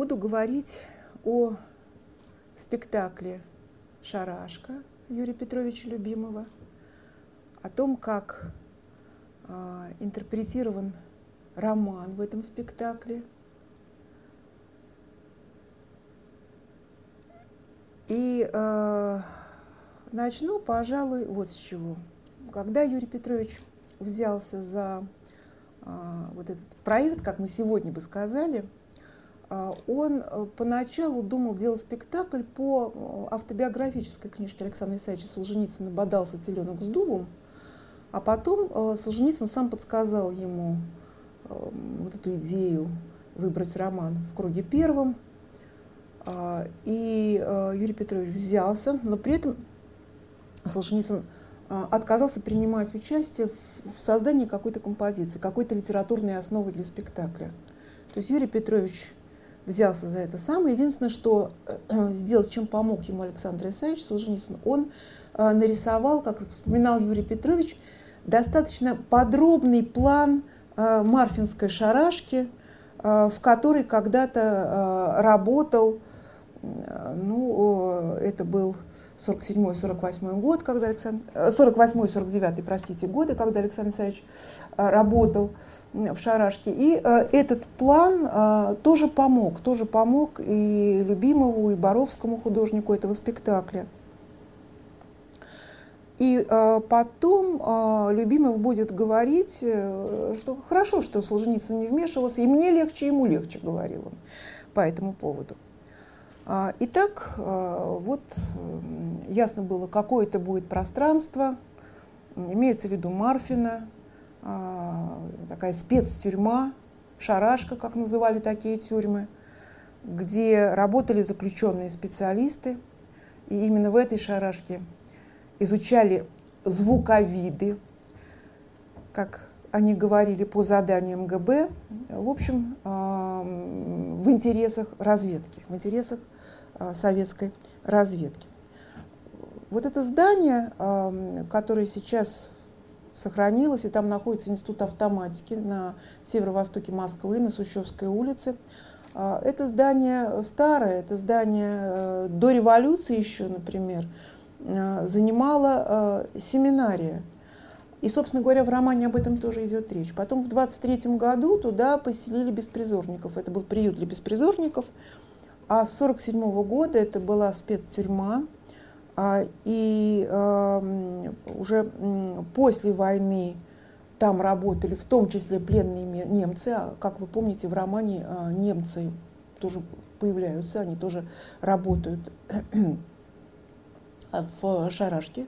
буду говорить о спектакле «Шарашка» Юрия Петровича Любимого, о том, как э, интерпретирован роман в этом спектакле. И э, начну, пожалуй, вот с чего. Когда Юрий Петрович взялся за э, вот этот проект, как мы сегодня бы сказали, он поначалу думал делать спектакль по автобиографической книжке Александра Исаевича Солженицына «Бодался теленок с дубом», а потом Солженицын сам подсказал ему вот эту идею выбрать роман в круге первом. И Юрий Петрович взялся, но при этом Солженицын а, отказался принимать участие в создании какой-то композиции, какой-то литературной основы для спектакля. То есть Юрий Петрович взялся за это самое. Единственное, что э, сделал, чем помог ему Александр Исаевич Солженицын, он э, нарисовал, как вспоминал Юрий Петрович, достаточно подробный план э, Марфинской шарашки, в которой когда-то работал, ну, это был 47-48 год, когда Александр, 48-49, э, простите, годы, когда Александр Александрович э, работал в Шарашке. И э, этот план тоже помог, тоже помог и Любимову, и Боровскому художнику этого спектакля. И потом Любимов будет говорить, что хорошо, что Солженицын не вмешивался, и мне легче, ему легче, говорил он по этому поводу. А, итак, а, вот ясно было, какое это будет пространство. Имеется в виду Марфина, а, такая спецтюрьма, шарашка, как называли такие тюрьмы, где работали заключенные специалисты. И именно в этой шарашке изучали звуковиды, как они говорили по заданиям ГБ, в общем, в интересах разведки, в интересах советской разведки. Вот это здание, которое сейчас сохранилось, и там находится институт автоматики на северо-востоке Москвы, на Сущевской улице. А, это здание старое, это здание э, до революции еще, например, э, занимала семинария. И, собственно говоря, в романе об этом тоже идет речь. Потом в 23 году туда поселили беспризорников. Это был приют для беспризорников. А с 1947 года это была спецтюрьма, а, и э, уже после войны там работали в том числе пленные немцы. А, как вы помните, в романе э, немцы тоже появляются, они тоже работают в Шарашке.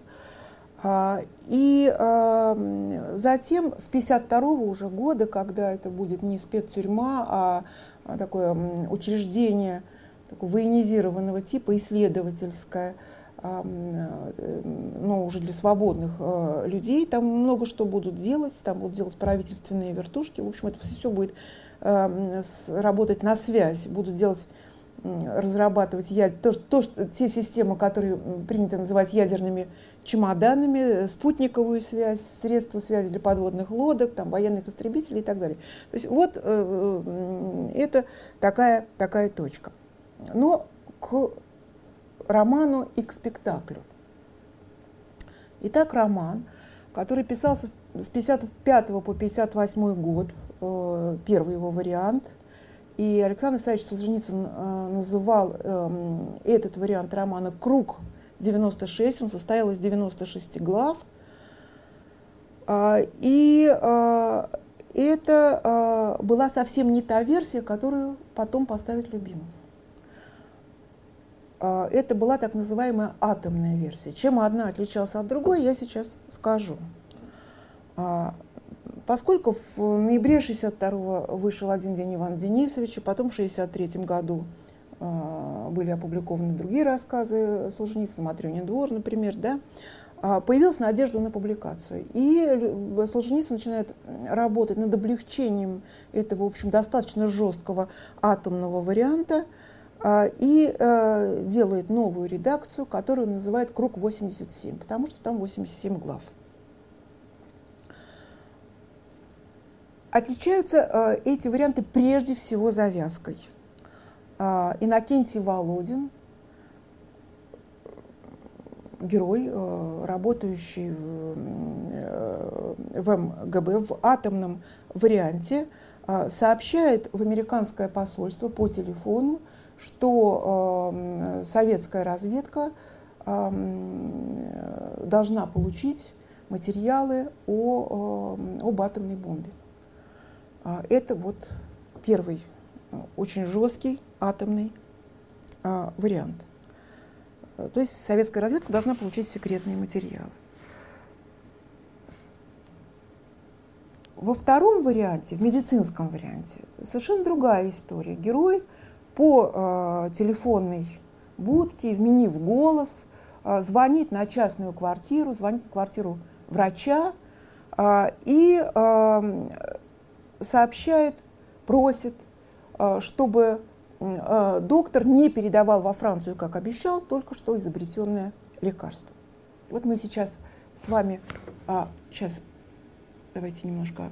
И э, затем с 52 уже года, когда это будет не спецтюрьма, а такое учреждение такого военизированного типа, исследовательская, э, но уже для свободных э, людей. Там много что будут делать, там будут делать правительственные вертушки. В общем, это все будет работать на связь, будут делать разрабатывать яд... то, то, что, те системы, которые принято называть ядерными чемоданами, спутниковую связь, средства связи для подводных лодок, там, военных истребителей и так далее. То есть вот э, это такая, такая точка. Но к роману и к спектаклю. Итак, роман, который писался с 55 по 58 год, э, первый его вариант, и Александр Исаевич Солженицын э, называл эм, этот вариант романа «Круг 96», он состоял из 96 глав, а, и э, это была совсем не та версия, которую потом поставит Любимов. А, это была так называемая атомная версия. Чем одна отличалась от другой, я сейчас скажу. А, поскольку в ноябре 62 вышел «Один день Ивана Денисовича», потом в 63 году а, были опубликованы другие рассказы Солженицына, «Матрёнин двор», например, да, появилась надежда на публикацию. И Солженицын начинает работать над облегчением этого, в общем, достаточно жесткого атомного варианта – и э, делает новую редакцию, которую называет «Круг 87», потому что там 87 глав. Отличаются э, эти варианты прежде всего завязкой. А, Иннокентий Володин, герой, э, работающий в МГБ в атомном варианте, а, сообщает в американское посольство по телефону, что э, советская разведка должна получить материалы о, об атомной бомбе. А, это вот первый очень жесткий атомный вариант. То есть советская разведка должна получить секретные материалы. Во втором варианте, в медицинском варианте, совершенно другая история. Герой по э, телефонной будке, изменив голос, э, звонит на частную квартиру, звонит в квартиру врача э, и э, сообщает, просит, чтобы доктор не передавал во Францию, как обещал, только что изобретенное лекарство. Вот мы сейчас с вами, а, сейчас Давайте немножко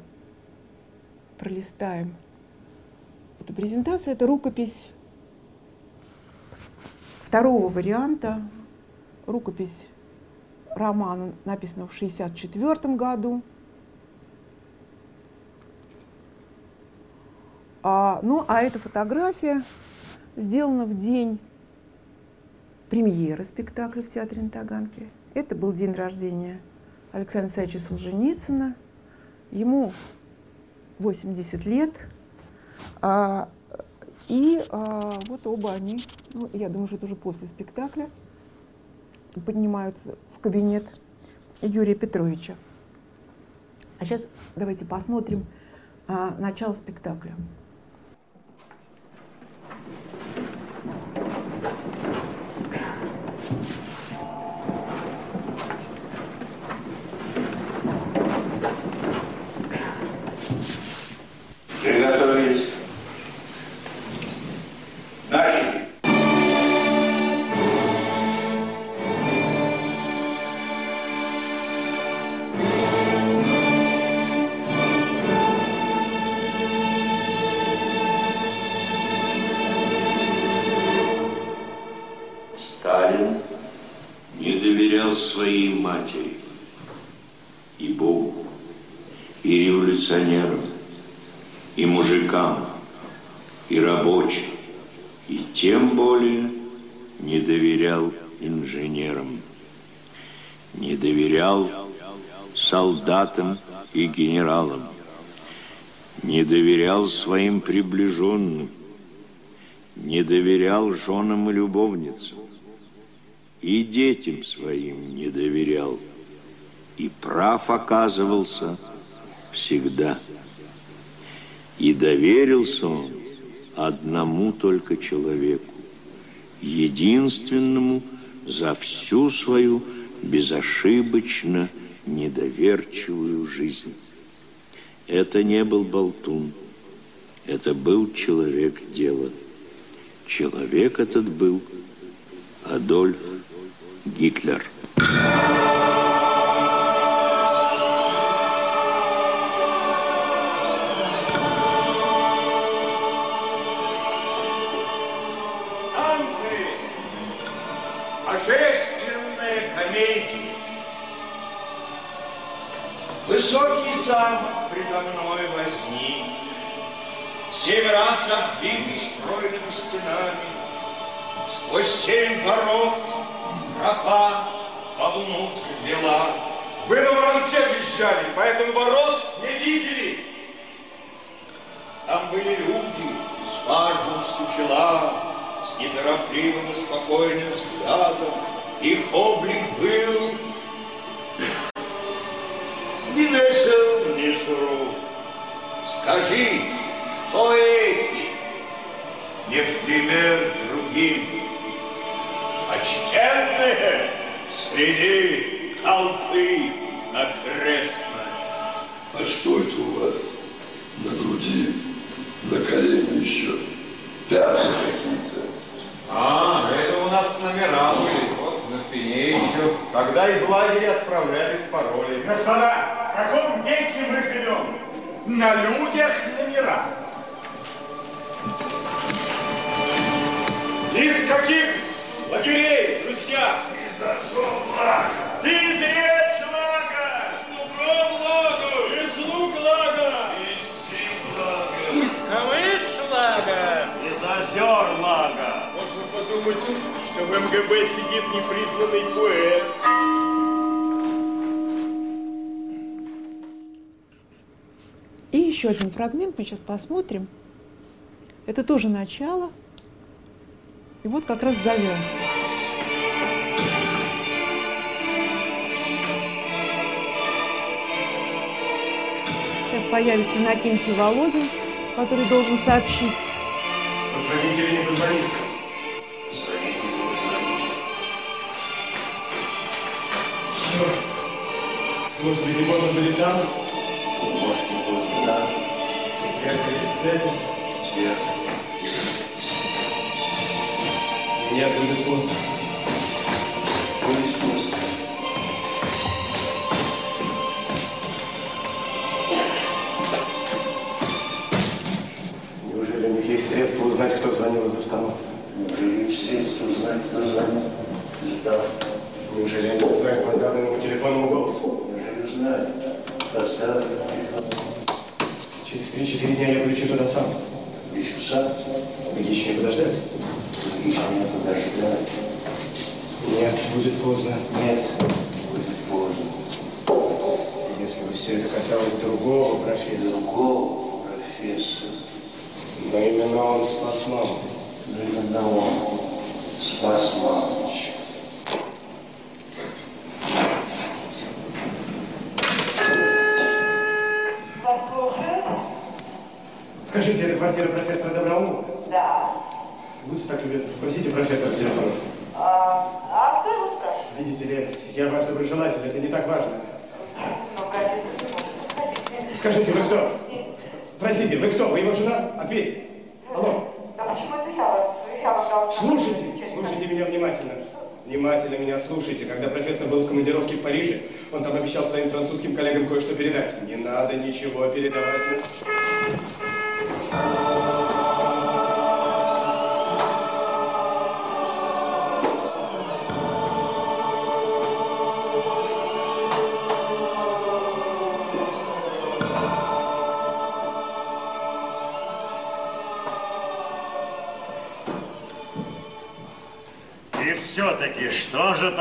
пролистаем эту презентацию. Это рукопись второго варианта, рукопись романа, написанного в 1964 году. А, ну, а эта фотография сделана в день премьеры спектакля в Театре на Таганке. Это был день рождения Александра Александровича Солженицына – Ему 80 лет, а, и а, вот оба они, ну, я думаю, что это уже после спектакля, поднимаются в кабинет Юрия Петровича. А сейчас давайте посмотрим а, начало спектакля. Доверял своим приближенным, не доверял женам и любовницам, и детям своим не доверял, и прав оказывался – всегда. И доверился он одному только человеку, единственному за всю свою безошибочно недоверчивую жизнь. Это не был болтун, это был человек дела. Человек этот был Адольф Гитлер. Семь ворот тропа вовнутрь вела. Вы на воронке въезжали, поэтому ворот не видели. Там были люди с важностью чела, С неторопливым и спокойным взглядом. Их облик был не весел, не суров. Скажи, кто эти? Не в пример другим. Почтенные среди толпы окрестной. А что это у вас на груди, на колени еще? Пятна какие-то. А, это у нас номера были. Вот на спине еще. Когда из лагеря отправлялись пароли. Господа, в каком веке мы живем? На людях номера. Из каких лагерей, друзья? Из Особлага. Из Речлага! Из Луглага! Из Луглага! Из Сиблага. Из Камышлага. Из Озерлага! Можно подумать, что в МГБ сидит непризванный поэт. И еще один фрагмент мы сейчас посмотрим. Это тоже начало. И вот как раз завязка. Сейчас появится Иннокентий Володин, который должен сообщить. Позвонить или не позвонить? Черт! Может быть, не поздно там? Может, не поздно, да? Четверг или пятница? Сверх. Меня будет поздно. Неужели у них есть средства узнать, кто звонил из автомата? Неужели есть средства узнать, кто звонит? Да. Неужели они узнают по сдавленному телефонному голосу? Неужели знают? Поставили. Через 3-4 дня я полечу туда сам. Еще сам. Ильич не подождать? Еще не подождать. Нет, будет поздно. Нет, будет поздно. Если бы все это касалось другого профессора. Другого профессора. Но именно он спас маму. Но именно он спас маму. Скажите, это квартира профессора Доброумова? Да. Будьте так любезны, попросите профессора телефон. А, а кто его спрашивает? Видите ли, я ваш доброжелатель, это не так важно. Ну, подходить. Скажите, вы кто? Простите, вы кто? Вы его жена? Ответьте. Алло. Да почему это я вас? Я вам должна... Слушайте, слушайте меня внимательно. Внимательно меня слушайте. Когда профессор был в командировке в Париже, он там обещал своим французским коллегам кое-что передать. Не надо ничего передавать.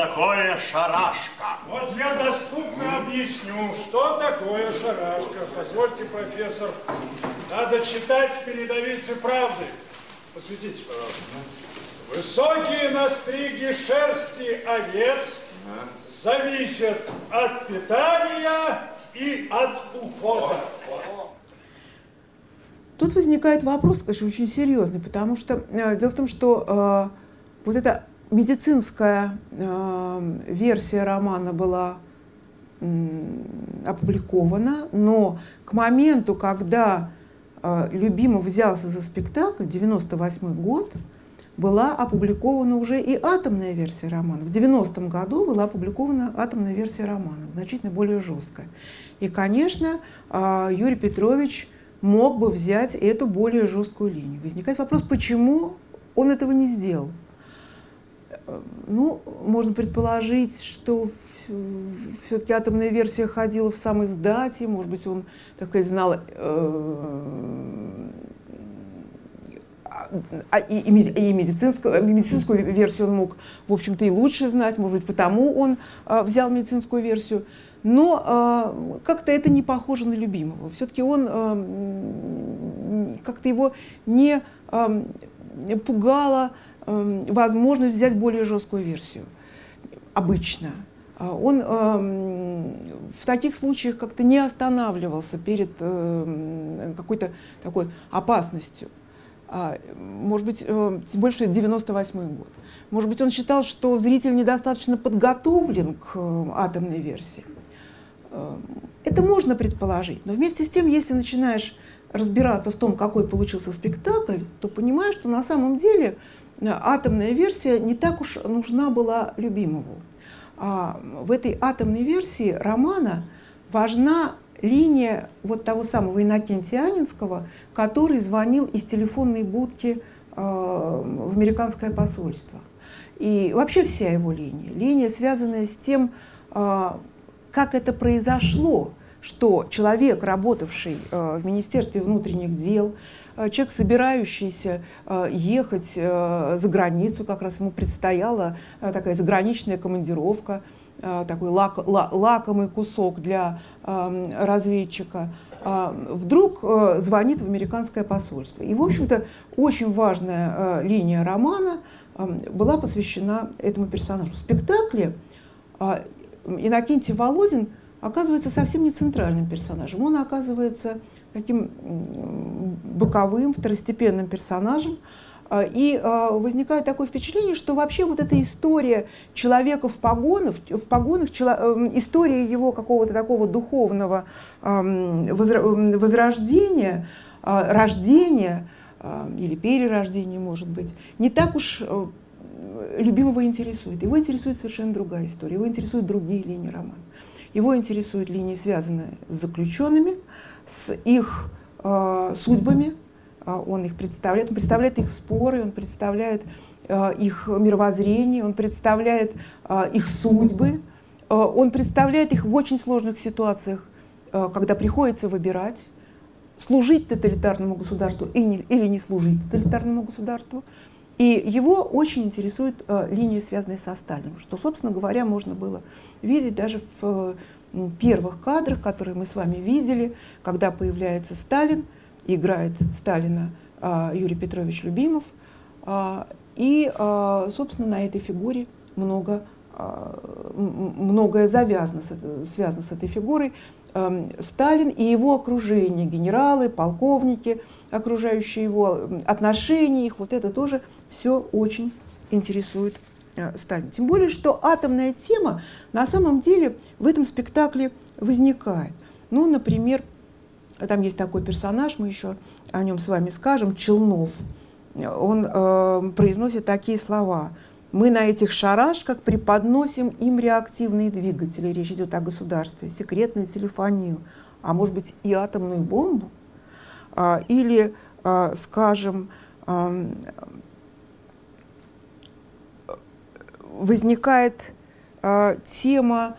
Такое шарашка? Вот я доступно объясню, что такое шарашка. Позвольте, профессор, надо читать передовицы правды. Посветите, пожалуйста. Высокие настриги шерсти овец зависят от питания и от ухода. Тут возникает вопрос, конечно, очень серьезный, потому что э, дело в том, что э, вот эта медицинская э, версия романа была опубликована, но к моменту, когда э, Любимов взялся за спектакль, 98 год, была опубликована уже и атомная версия романа. В 90-м году была опубликована атомная версия романа, значительно более жесткая. И, конечно, э, Юрий Петрович мог бы взять эту более жесткую линию. Возникает вопрос, почему он этого не сделал? Ну, можно предположить, что все-таки атомная версия ходила в сам издате, может быть, он, так сказать, знал э, а, и, и меди- и медицинскую, медицинскую версию он мог, в общем-то, и лучше знать, может быть, потому он а, взял медицинскую версию. Но а, как-то это не похоже на любимого. Все-таки он а, как-то его не а, пугала а, возможность взять более жесткую версию. Обычно. А Он а, м, в таких случаях как-то не останавливался перед э, м, какой-то такой опасностью. А, Может быть, э, тем больше 98 год. Может быть, он считал, что зритель недостаточно подготовлен к э, атомной версии. Это можно предположить, но вместе с тем, если начинаешь разбираться в том, какой получился спектакль, то понимаешь, что на самом деле атомная версия не так уж нужна была Любимову. А в этой атомной версии романа важна линия вот того самого Иннокентия Анинского, который звонил из телефонной будки э, в американское посольство. И вообще вся его линия. Линия, связанная с тем, как это произошло, что человек, работавший в Министерстве внутренних дел, человек, собирающийся ехать за границу, как раз ему предстояла такая заграничная командировка, такой лак, лакомый кусок для разведчика – а, вдруг э, звонит в американское посольство. И, в общем-то, очень важная э, линия романа была посвящена этому персонажу. В спектакле Иннокентий Володин оказывается совсем не центральным персонажем. Он оказывается таким боковым, второстепенным персонажем, а, и а, возникает такое впечатление, что вообще вот эта история человека в погонах, в погонах эм, история его какого-то такого духовного возрождения, а, рождения или перерождения, может быть, не так уж э, любимого интересует. Его интересует совершенно другая история, его интересуют другие линии романа. Его интересуют линии, связанные с заключенными, с их э, судьбами, а, он их представляет, он представляет их споры, он представляет а, их мировоззрение, он представляет а, их судьбы, он представляет их в очень сложных ситуациях, когда приходится выбирать, служить тоталитарному государству или не служить тоталитарному государству. И его очень интересует линия, связанная со Сталином, что, собственно говоря, можно было видеть даже в первых кадрах, которые мы с вами видели, когда появляется Сталин – играет Сталина а, Юрий Петрович Любимов. А, и, а, собственно, на этой фигуре много, многое завязано, связано с этой фигурой. Сталин и его окружение, генералы, полковники, окружающие его, отношения их, вот это тоже все очень интересует Сталин. Тем более, что атомная тема на самом деле в этом спектакле возникает. Ну, например, там есть такой персонаж, мы еще о нем с вами скажем, Челнов. Он э, произносит такие слова. Мы на этих шарашках преподносим им реактивные двигатели. Речь идет о государстве, секретную телефонию, а может быть и атомную бомбу. А, или, а, скажем, а, возникает а, тема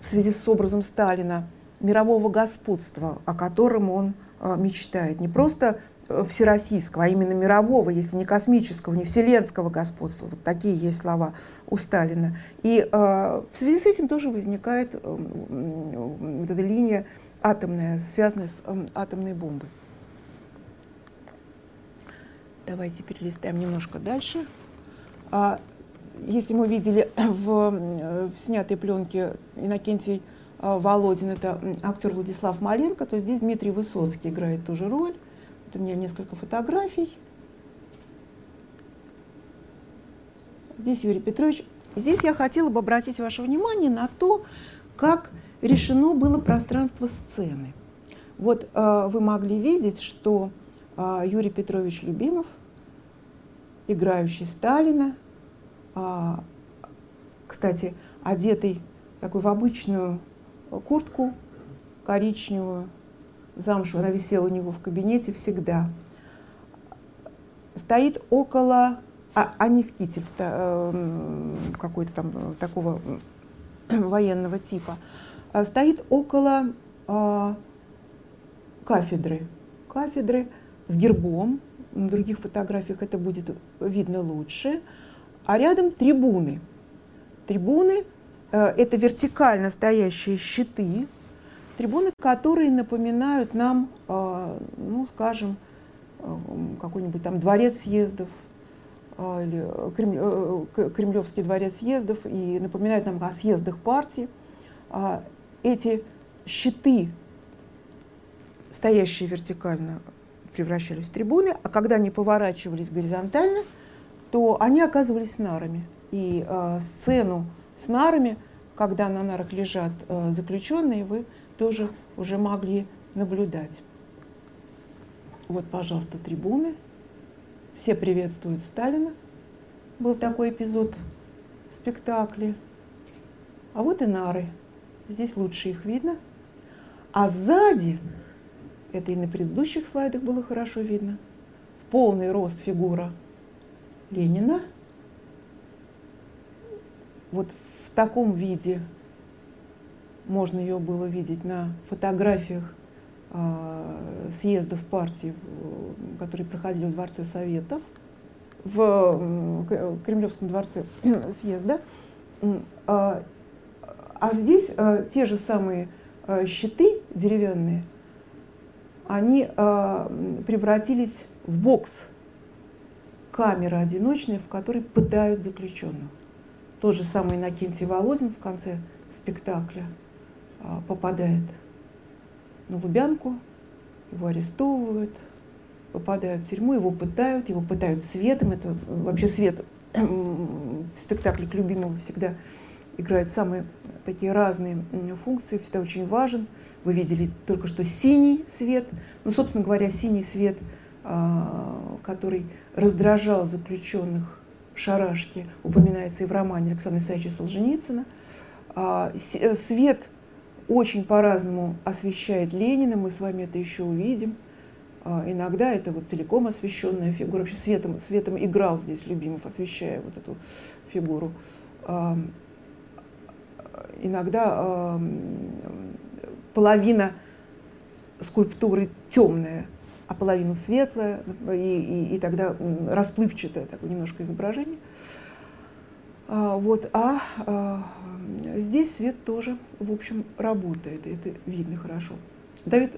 в связи с образом Сталина – мирового господства, о котором он а, мечтает. Не просто э, всероссийского, а именно мирового, если не космического, не вселенского господства. Вот такие есть слова у Сталина. И э, в связи с этим тоже возникает э, вот эта линия атомная, связанная с э, атомной бомбой. Давайте перелистаем немножко дальше. Если мы видели в, в снятой пленке Иннокентий а, Володин, это актер Владислав Маленко, то здесь Дмитрий Высоцкий играет ту же роль. Вот у меня несколько фотографий. Здесь Юрий Петрович. Здесь я хотела бы обратить ваше внимание на то, как решено было пространство сцены. Вот э, вы могли видеть, что э, Юрий Петрович Любимов, играющий Сталина, э, кстати, одетый такой в обычную куртку коричневую, замшу, она висела у него в кабинете всегда. Стоит около, а, а не в китель э, какой-то там э, такого военного типа, а стоит около э, кафедры. Кафедры с гербом, на других фотографиях это будет видно лучше, а рядом трибуны. Трибуны Э, это вертикально стоящие щиты, трибуны, которые напоминают нам, э, ну, скажем, э, какой-нибудь там дворец съездов, или Кремлевский дворец съездов, и напоминают нам о съездах партии. Эти щиты, стоящие вертикально, превращались в трибуны, а когда они поворачивались горизонтально, то они оказывались нарами. И сцену с нарами, когда на нарах лежат э, заключенные, вы тоже уже могли наблюдать. Вот, пожалуйста, трибуны. Все приветствуют Сталина. Был такой эпизод в спектакле. А вот и нары. Здесь лучше их видно. А сзади, это и на предыдущих слайдах было хорошо видно, в полный рост фигура Ленина. Вот в таком виде можно ее было видеть на фотографиях э, съездов партии, которые проходили в Дворце Советов, в э, Кремлевском дворце съезда. А, а здесь э, те же самые э, щиты деревянные, они э, превратились в бокс, камеры одиночные, в которой пытают заключенных. Тот же самый Иннокентий Володин в конце спектакля а, попадает на Лубянку, его арестовывают, попадают в тюрьму, его пытают, его пытают светом. Это вообще свет в спектакле любимого всегда играет самые такие разные функции, всегда очень важен. Вы видели только что синий свет. Ну, собственно говоря, синий свет, а, который раздражал заключенных шарашки упоминается и в романе Александра Исаевича Солженицына. А, э, свет очень по-разному освещает Ленина, мы с вами это еще увидим. А, иногда это вот целиком освещенная фигура. Вообще светом, светом играл здесь Любимов, освещая вот эту фигуру. А, иногда половина скульптуры темная, а половину светлое, и, и, и тогда расплывчатое такое немножко изображение. А, вот, а, а здесь свет тоже, в общем, работает, это видно хорошо. Давид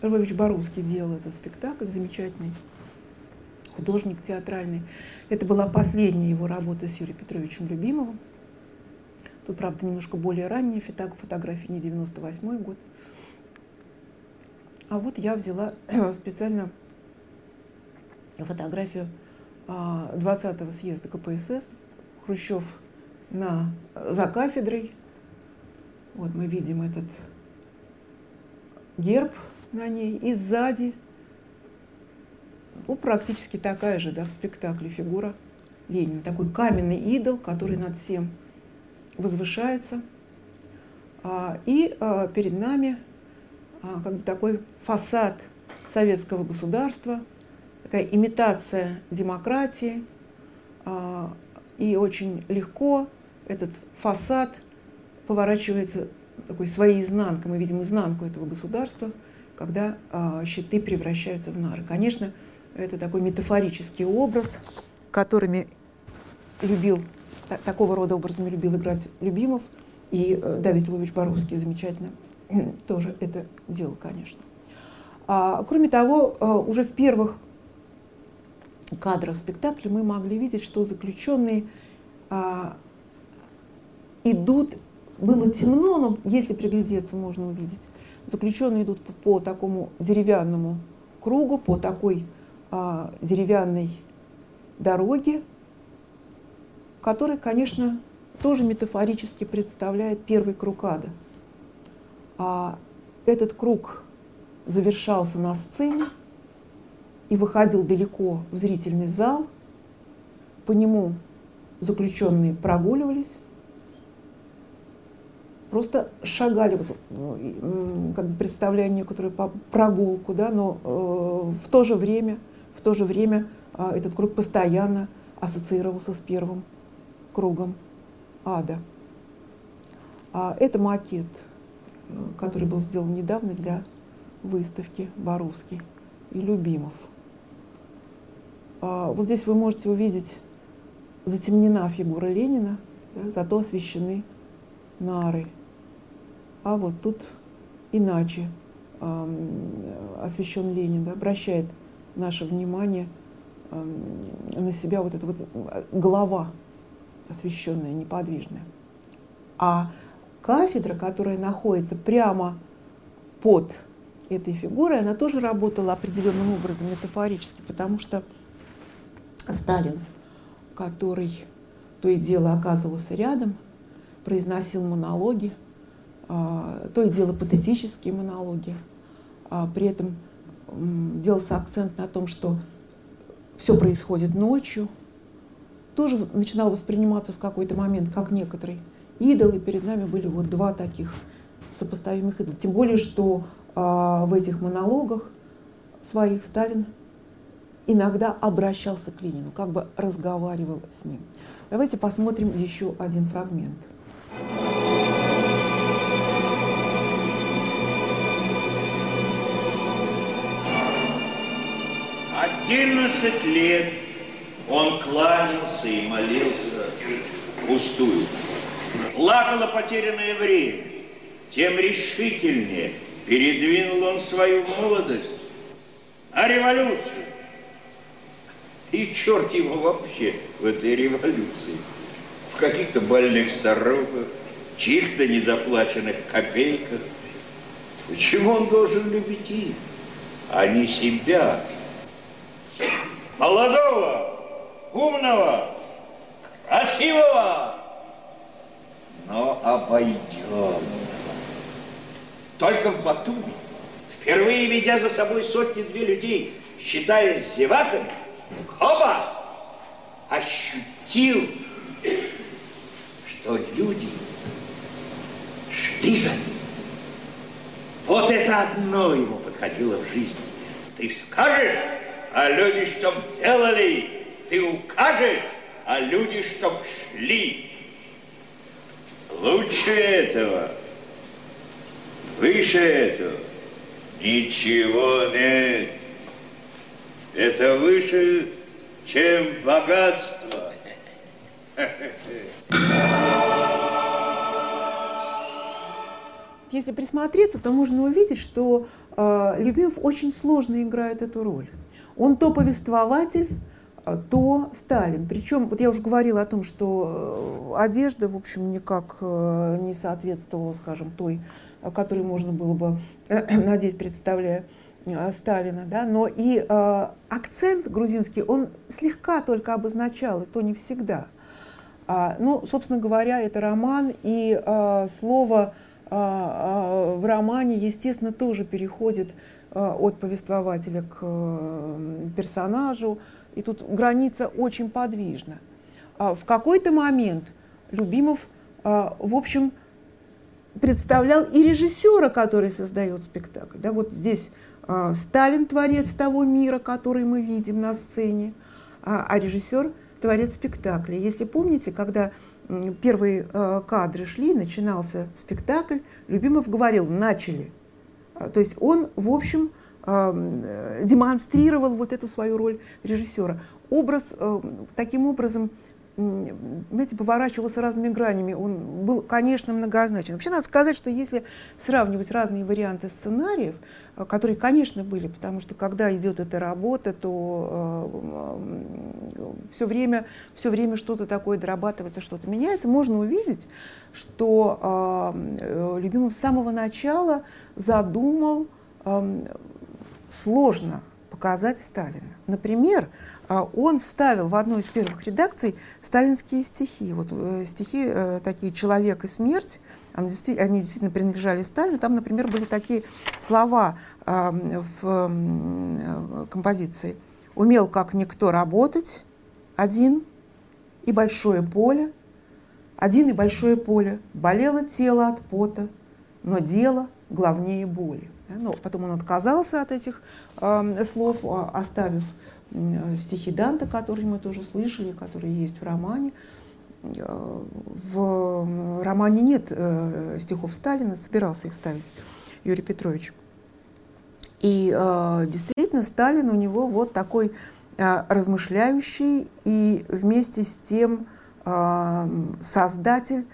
Львович Боровский делал этот спектакль, замечательный художник театральный. Это была последняя его работа с Юрием Петровичем Любимовым. Тут, правда, немножко более ранняя фотография, не 98 год. А вот я взяла специально фотографию 20-го а, съезда КПСС. Хрущев на, за кафедрой. Вот мы видим этот герб на ней. И сзади ну, практически такая же да, в спектакле фигура Ленина. Такой каменный идол, который над всем возвышается. А, и а, перед нами как бы такой фасад советского государства, такая имитация демократии, а, и очень легко этот фасад поворачивается такой своей изнанкой. Мы видим изнанку этого государства, когда а, щиты превращаются в нары. Конечно, это такой метафорический образ, которыми любил, такого рода образами любил играть Любимов и э, Давид Львович Боровский замечательно тоже это дело, конечно. А, кроме того, а, уже в первых кадрах спектакля мы могли видеть, что заключенные а, идут, было темно, но если приглядеться, можно увидеть. Заключенные идут по, по такому деревянному кругу, по такой а, деревянной дороге, которая, конечно, тоже метафорически представляет первый круг ада – этот круг завершался на сцене и выходил далеко в зрительный зал. По нему заключенные прогуливались, просто шагали, вот, как бы представляя некоторую прогулку, да, но э, в то же время, в то же время э, этот круг постоянно ассоциировался с первым кругом ада. А это макет который был сделан недавно для выставки Боровский и Любимов. А, вот здесь вы можете увидеть затемнена фигура Ленина, зато освещены нары. А вот тут иначе освещен Ленин, да, обращает наше внимание на себя вот эта вот голова освещенная, неподвижная. А кафедра, которая находится прямо под этой фигурой, она тоже работала определенным образом метафорически, потому что Сталин, который то и дело оказывался рядом, произносил монологи, а, то и дело патетические монологи, а при этом делался акцент на том, что все происходит ночью, тоже начинал восприниматься в какой-то момент как некоторый идолы, перед нами были вот два таких сопоставимых идола. Тем более, что а, в этих монологах своих Сталин иногда обращался к Ленину, как бы разговаривал с ним. Давайте посмотрим еще один фрагмент. Одиннадцать лет он кланялся и молился пустую. Плакало потерянное время. Тем решительнее передвинул он свою молодость. А революцию? И черт его вообще в этой революции. В каких-то больных старухах, чьих-то недоплаченных копейках. Почему он должен любить их, а не себя? Молодого, умного, красивого, но обойденного. Только в Батуми, впервые ведя за собой сотни-две людей, считаясь зеваками, оба ощутил, что люди шли за ним. Вот это одно ему подходило в жизни. Ты скажешь, а люди чтоб делали, ты укажешь, а люди чтоб шли. Лучше этого, выше этого ничего нет. Это выше, чем богатство. Если присмотреться, то можно увидеть, что э, Любимов очень сложно играет эту роль. Он то повествователь, то Сталин. Причем, вот я уже говорила о том, что э, одежда, в общем, никак э, не соответствовала, скажем, той, которую можно было бы надеть, представляя Сталина, да, но и э, акцент грузинский, он слегка только обозначал, и то не всегда. А, ну, собственно говоря, это роман, и э, слово э, в романе, естественно, тоже переходит от повествователя к персонажу, и тут граница очень подвижна. В какой-то момент Любимов, в общем, представлял и режиссера, который создает спектакль. Да, вот здесь а, Сталин творец того мира, который мы видим на сцене, а, а режиссер творец спектакля. Если помните, когда первые а, кадры шли, начинался спектакль, Любимов говорил «начали». То есть он, в общем, демонстрировал вот эту свою роль режиссера. Образ таким образом знаете, поворачивался разными гранями. Он был, конечно, многозначен. Вообще надо сказать, что если сравнивать разные варианты сценариев, э, которые, конечно, были, потому что когда идет эта работа, то э, все время, все время что-то такое дорабатывается, что-то меняется, можно увидеть, что э, Любимов с самого начала задумал э, сложно показать Сталина. Например, а он вставил в одну из первых редакций сталинские стихи. Вот э, стихи э, такие «Человек и смерть», они действительно, принадлежали Сталину. Там, например, были такие слова в э, композиции. «Умел, как никто, работать, один и большое поле, один и большое поле, болело тело от пота, но дело главнее боли». Но потом он отказался от этих э, слов, оставив Э, стихи Данта, которые мы тоже слышали, которые есть в романе. Э, в романе нет э, стихов Сталина, собирался их ставить Юрий Петрович. И действительно Сталин у него вот такой размышляющий и вместе с тем создатель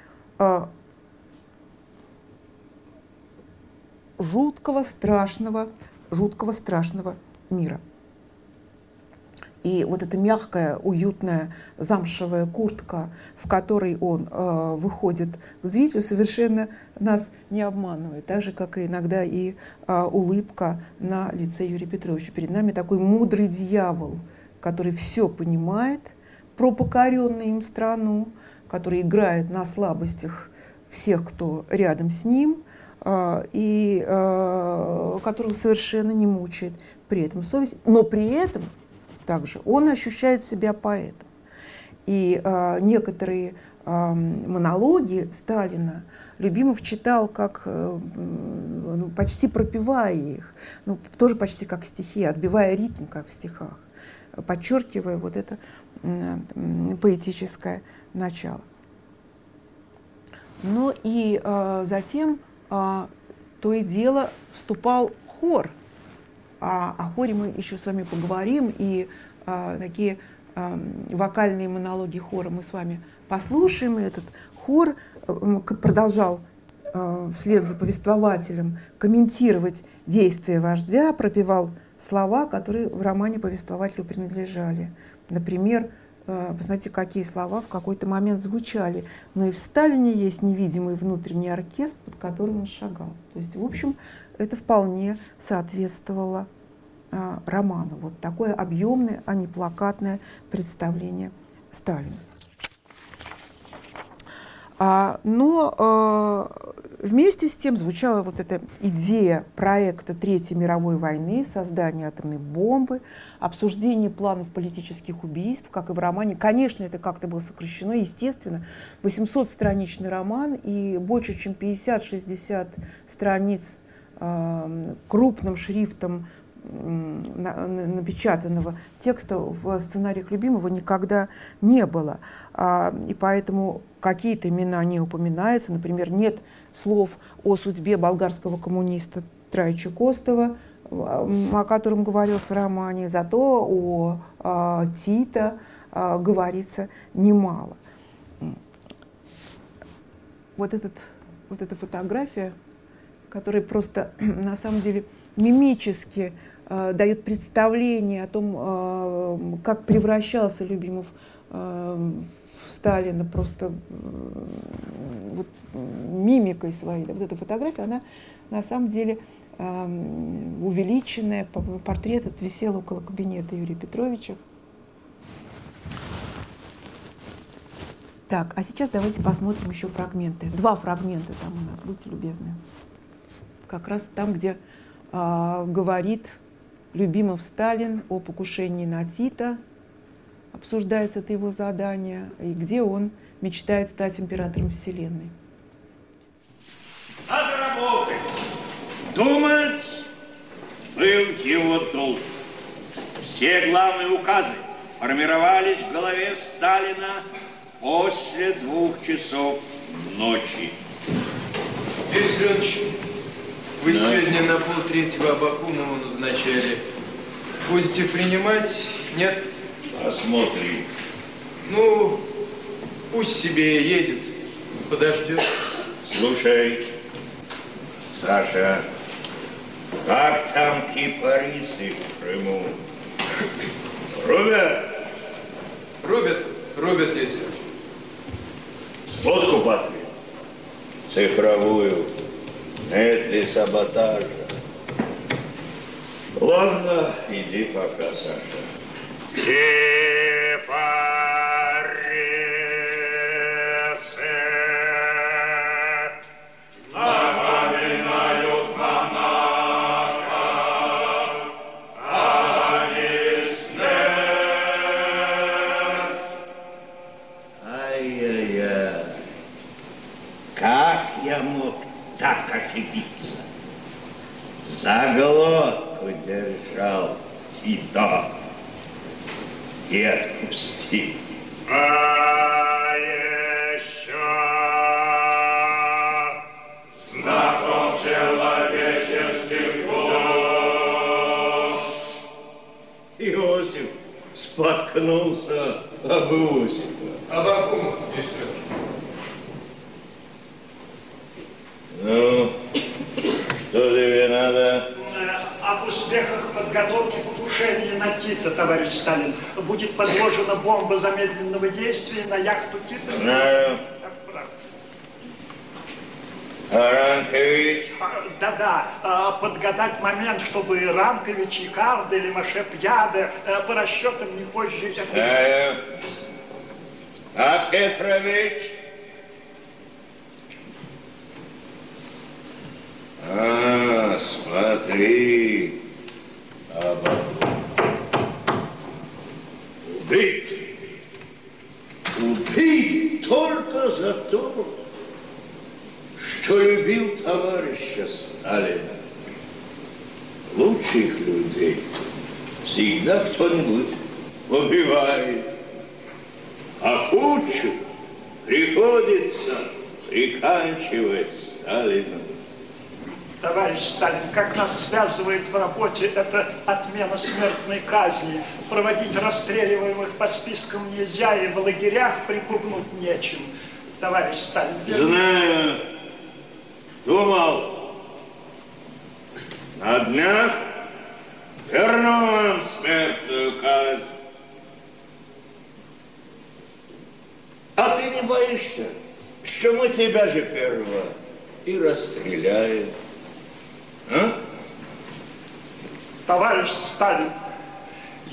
жуткого, страшного, жуткого, страшного мира. И вот эта мягкая, уютная замшевая куртка, в которой он э, выходит к зрителю, совершенно нас не обманывает. Так же, как и иногда и э, улыбка на лице Юрия Петровича. Перед нами такой мудрый дьявол, который все понимает про покоренную им страну, который играет на слабостях всех, кто рядом с ним, и э, которого совершенно не мучает при этом совесть, но при этом также, он ощущает себя поэтом. И э, некоторые монологи Сталина Любимов читал как э, ну, почти пропевая их, ну, тоже почти как стихи, отбивая ритм, как в стихах. подчеркивая вот это поэтическое начало. Ну и э, затем э, то и дело вступал хор. А о хоре мы еще с вами поговорим, и э, такие э, вокальные монологи хора мы с вами послушаем. И этот хор продолжал э, вслед за повествователем комментировать действия вождя, пропевал слова, которые в романе повествователю принадлежали. Например, посмотрите, какие слова в какой-то момент звучали. Но и в Сталине есть невидимый внутренний оркестр, под которым он шагал. То есть, в общем, это вполне соответствовало а, роману. Вот такое объемное, а не плакатное представление Сталина. А, но а, вместе с тем звучала вот эта идея проекта Третьей мировой войны, создания атомной бомбы, обсуждение планов политических убийств, как и в романе. Конечно, это как-то было сокращено, естественно. 800-страничный роман и больше, чем 50-60 страниц э, крупным шрифтом напечатанного текста в сценариях любимого никогда не было. А, и поэтому какие-то имена не упоминаются. Например, нет слов о судьбе болгарского коммуниста Трайча Костова, о котором говорилось в романе, зато о а, Тита а, говорится немало. Вот, этот, вот эта фотография, которая просто на самом деле мимически э, дает представление о том, э, как превращался Любимов э, Сталина просто э, вот, мимикой своей. Вот эта фотография, она на самом деле э, увеличенная, портрет этот висел около кабинета Юрия Петровича. Так, а сейчас давайте посмотрим еще фрагменты. Два фрагмента там у нас, будьте любезны. Как раз там, где а, говорит Любимов Сталин о покушении на Тита, обсуждается это его задание, и где он мечтает стать императором Вселенной. Надо работать. Думать был его долг. Все главные указы формировались в голове Сталина после двух часов ночи. Петрович, вы да. сегодня на полтретьего Абакумова назначали. Будете принимать? Нет? Посмотрим. Ну, пусть себе едет, подождет. Слушай, Саша, как там кипарисы в Крыму? Рубят? Рубят, рубят, если. Сводку Батри. Цифровую. Нет ли саботажа? Ладно, иди пока, Саша. Ошибиться. За глотку держал Тито и отпустил. А еще знаком человеческих душ. Иосиф споткнулся об Иосифа. Абакумов несет. Ну, что тебе надо? Об успехах подготовки покушения на Тита, товарищ Сталин. Будет подложена бомба замедленного действия на яхту Тита. Знаю. Ранкович? Да-да, подгадать момент, чтобы Ранкович, Икарда или Маше Пьяда по расчетам не позже... Знаю. А Петрович? А, смотри, Абакум. Убит. Убит только за то, что любил товарища Сталина. Лучших людей всегда кто-нибудь убивает, а кучу приходится приканчивать Сталину. Товарищ Сталин, как нас связывает в работе это отмена смертной казни. Проводить расстреливаемых по спискам нельзя, и в лагерях припугнуть нечем. Товарищ Сталин... Знаю. Думал. На днях верну вам смертную казнь. А ты не боишься, что мы тебя же первого и расстреляем? А? Товарищ Сталин,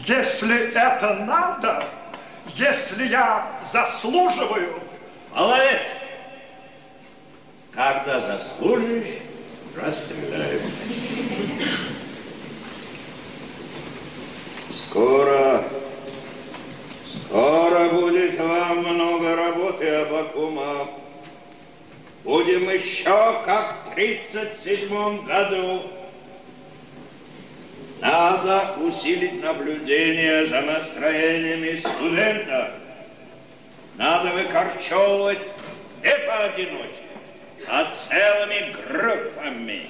если это надо, если я заслуживаю... Молодец! Когда заслужишь, расстреляем. Скоро, скоро будет вам много работы, Абакумов. Будем еще как в 37 году. Надо усилить наблюдение за настроениями студентов. Надо выкорчевывать не поодиночке, а целыми группами.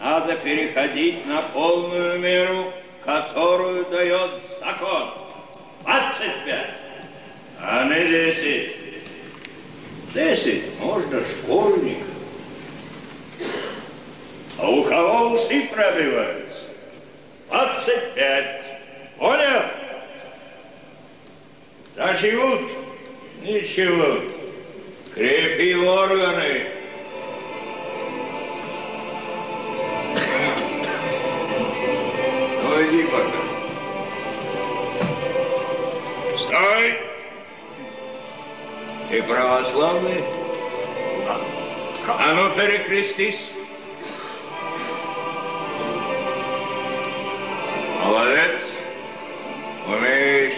Надо переходить на полную меру, которую дает закон. 25, а не 10. 10 можно школьников. А у кого усы пробиваются? 25. Понял? Доживут? Ничего. Крепи органы. Ну, иди пока. Стой! Ты православный? А ну, перекрестись. Молодец. Умеешь.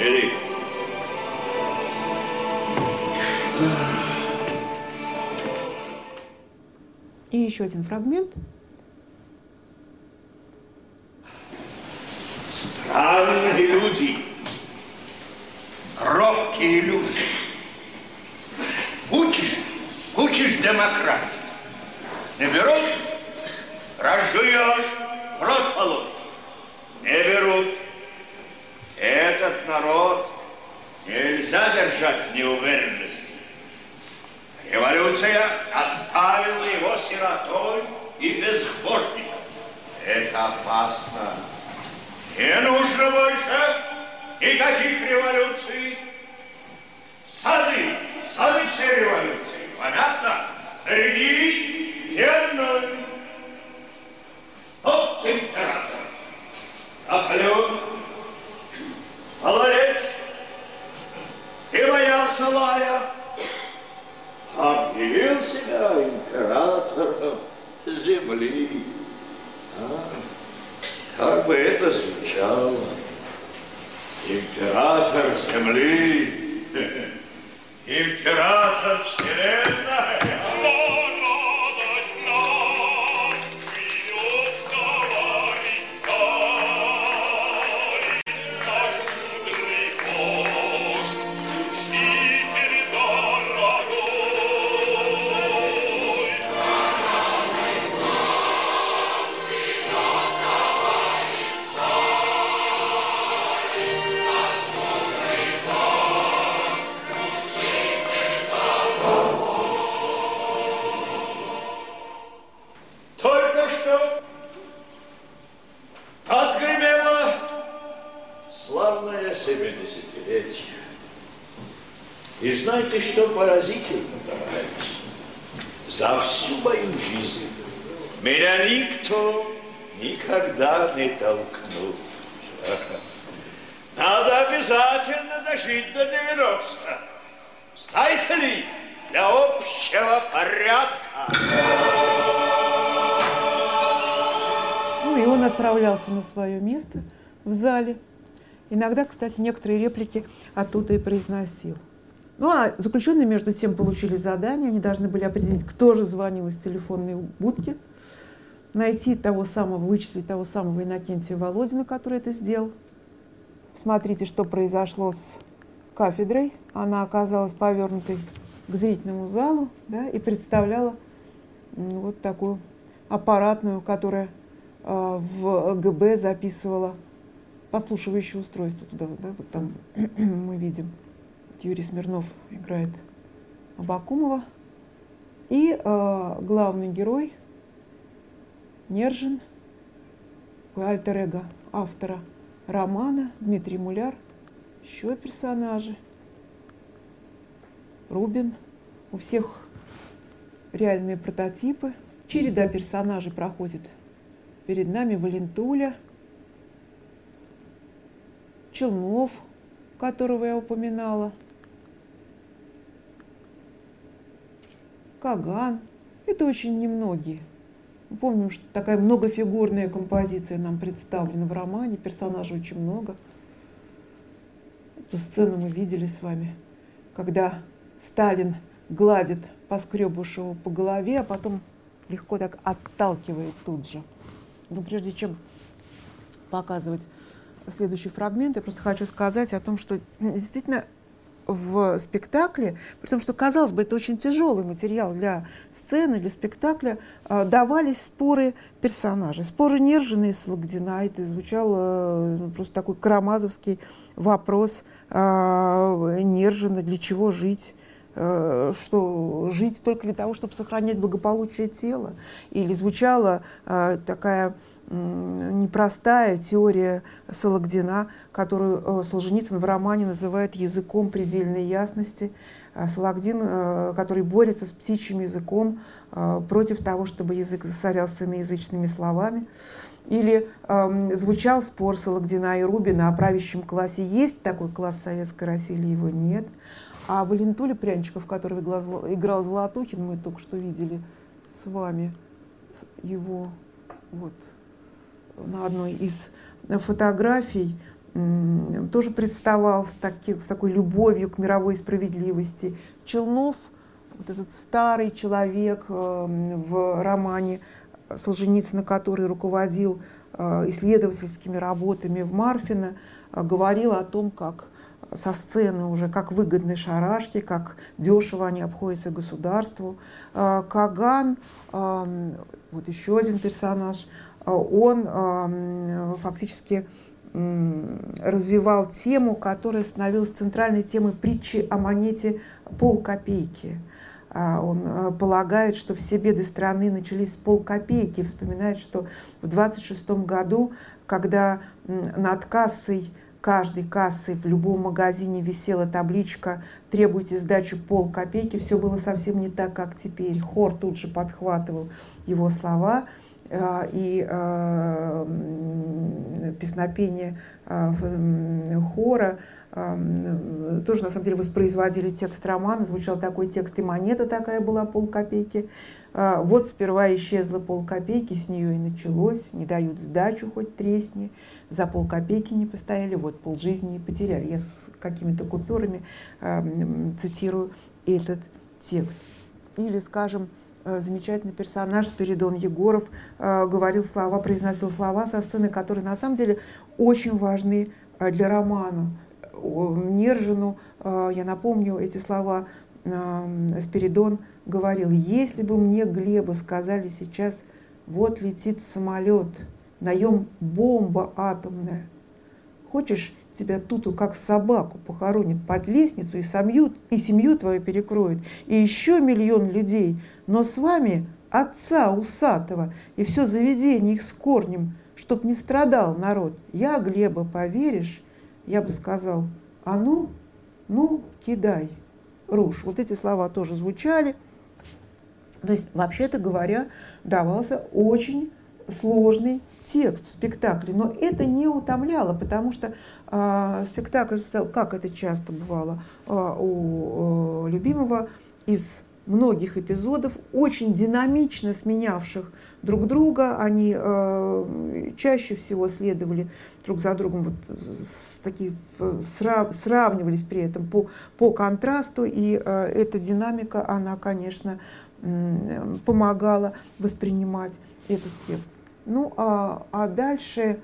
Иди. И еще один фрагмент. Странные люди. Робкие люди. Учишь, учишь демократию. Не берут, разжуешь, рот положишь. Не берут. Этот народ нельзя держать в неуверенности. Революция оставила его сиротой и безбожником. Это опасно. Не нужно больше никаких революций. Сады, сады все революции. Понятно? Ни одной. Вот император. Наполеон. Молодец. Ты боялся лая. Объявил себя императором земли. А? Как бы это звучало? Император земли, император вселенной. Что поразительно, товарищ? За всю мою жизнь меня никто никогда не толкнул. Надо обязательно дожить до 90. Знаете ли, для общего порядка. Ну и он отправлялся на свое место в зале. Иногда, кстати, некоторые реплики оттуда и произносил. Ну а заключенные между тем получили задание, они должны были определить, кто же звонил из телефонной будки, найти того самого, вычислить того самого Иннокентия Володина, который это сделал. Смотрите, что произошло с кафедрой. Она оказалась повернутой к зрительному залу да, и представляла вот такую аппаратную, которая э, в ГБ записывала подслушивающее устройство туда, да, вот там мы видим. Юрий Смирнов играет Абакумова. И э, главный герой Нержин, альтер-эго автора романа Дмитрий Муляр, еще персонажи. Рубин. У всех реальные прототипы. Череда персонажей проходит перед нами. Валентуля, Челнов, которого я упоминала, Каган. Это очень немногие. Мы помним, что такая многофигурная композиция нам представлена в романе, персонажей очень много. Эту сцену мы видели с вами, когда Сталин гладит Поскребышеву по голове, а потом легко так отталкивает тут же. Но прежде чем показывать следующий фрагмент, я просто хочу сказать о том, что действительно в спектакле, при том, что, казалось бы, это очень тяжелый материал для сцены, для спектакля, а, давались споры персонажей. Споры Нержина и Сологдина, это звучал э, просто такой карамазовский вопрос а, Нержина, для чего жить, э, что жить только для того, чтобы сохранять благополучие тела. Или звучала э, такая непростая теория Сологдина, которую э, Солженицын в романе называет языком предельной ясности. А Сологдин, э, который борется с птичьим языком э, против того, чтобы язык засорялся иноязычными словами. Или э, звучал спор Сологдина и Рубина о правящем классе. Есть такой класс Советской России или его нет? А Валентуля Прянчиков, который играл Золотухин, мы только что видели с вами его вот на одной из фотографий тоже представал с, таки, с такой любовью к мировой справедливости. Челнов, вот этот старый человек эм, в романе Солженицына, который руководил э, исследовательскими работами в Марфино, э, говорил о том, как со сцены уже, как выгодны шарашки, как дешево они обходятся государству. Э, Каган, вот еще один персонаж – он фактически развивал тему, которая становилась центральной темой притчи о монете полкопейки. А он э, полагает, что все беды страны начались с полкопейки, вспоминает, что в 26 году, когда над кассой каждой кассы в любом магазине висела табличка «Требуйте сдачу полкопейки», все было совсем не так, как теперь. Хор тут же подхватывал его слова – Э, и э, песнопение э, хора, тоже на самом деле воспроизводили текст романа, звучал такой текст, и монета такая была полкопейки. Вот сперва исчезла полкопейки, с нее и началось, не дают сдачу, хоть тресни, за полкопейки не постояли, вот полжизни не потеряли. Я с какими-то купюрами цитирую этот текст. Или, скажем, Э, замечательный персонаж Спиридон Егоров э, говорил слова, произносил слова со сцены, которые на самом деле очень важны э, для романа. Нержину, я напомню эти слова, Спиридон говорил, если бы мне Глеба сказали сейчас, вот летит самолет, наем бомба атомная. Хочешь, тебя туту как собаку похоронят под лестницу и, самью, и семью твою перекроют, и еще миллион людей – но с вами отца усатого и все заведение их с корнем, чтоб не страдал народ. Я, Глеба, поверишь, я бы сказал, а ну, ну, кидай, руш. Вот эти слова тоже звучали. То есть, вообще-то говоря, давался очень сложный текст в спектакле, но это не утомляло, потому что э, спектакль как это часто бывало э, у э, любимого, из многих эпизодов, очень динамично сменявших друг друга. Они э, чаще всего следовали друг за другом, вот, с, такие, срав, сравнивались при этом по, по контрасту, и э, эта динамика, она, конечно, э, помогала воспринимать этот текст. Ну, а, а дальше,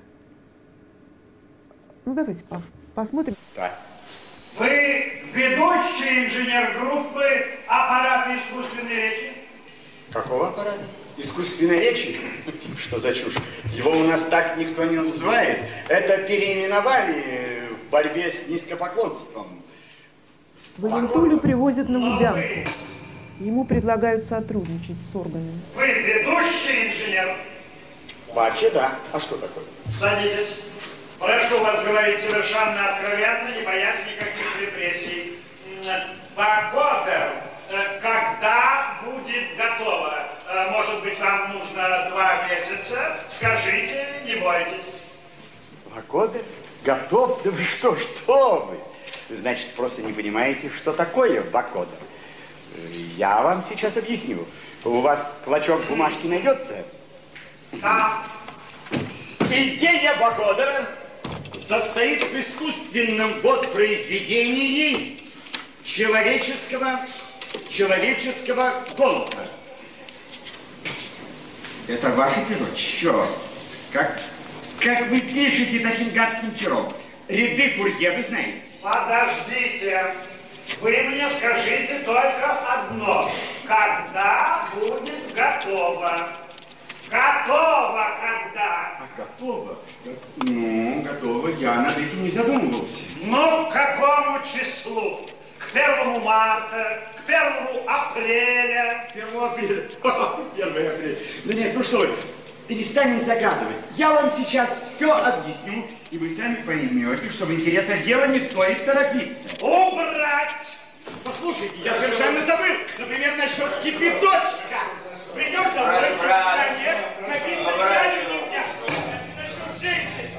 ну, давайте Посмотрим. Да. Вы ведущий инженер группы аппарата искусственной речи? Какого аппарата? Искусственной речи? Что за чушь? Его у нас так никто не называет. Это переименовали в борьбе с низкопоклонством. Валентулю привозят на Лубянку. Ему предлагают сотрудничать с органами. Вы ведущий инженер? Вообще да. А что такое? Садитесь. Прошу вас говорить совершенно откровенно, не боясь никаких репрессий. Погода, э, когда будет готово? Э, Может быть, вам нужно два месяца? Скажите, не бойтесь. Года? Готов? Да вы что, что вы? Значит, просто не понимаете, что такое Бакода. Я вам сейчас объясню. У вас клочок бумажки найдется? Да. Идея Бакодера состоит в искусственном воспроизведении человеческого, человеческого голоса. Это ваше перо? Черт! Как, как вы пишете таким гадким пером? Ряды Фурье вы знаете? Подождите. Вы мне скажите только одно. Когда будет готово? Готово когда? А готово? Ну, готово. Я над этим не задумывался. Ну, к какому числу? К первому марта, к первому апреля. 1 апреля. 1 апреля. Да нет, ну что вы, перестанем загадывать. Я вам сейчас все объясню, и вы сами поймете, что в интересах дела не стоит торопиться. Убрать! Послушайте, я совершенно забыл. Например, насчет кипяточка. Придешь домой, в стране, напиться чаю нельзя. Насчет женщин.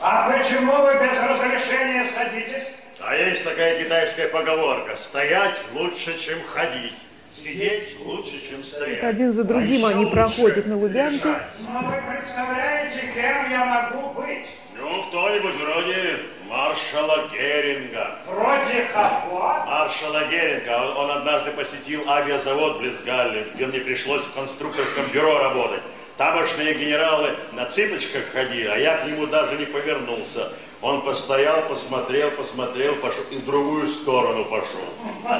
А почему вы без разрешения садитесь? А есть такая китайская поговорка. Стоять лучше, чем ходить. Сидеть лучше, чем стоять. Один за другим А они проходят на Лубянку. лежать. Но вы представляете, кем я могу быть? Ну, кто-нибудь вроде маршала Геринга. Вроде кого? Маршала Геринга. Он, он однажды посетил авиазавод близ Галли, где мне пришлось в конструкторском бюро работать. Тамошние генералы на цыпочках ходили, а я к нему даже не повернулся. Он постоял, посмотрел, посмотрел, пошел и в другую сторону пошел.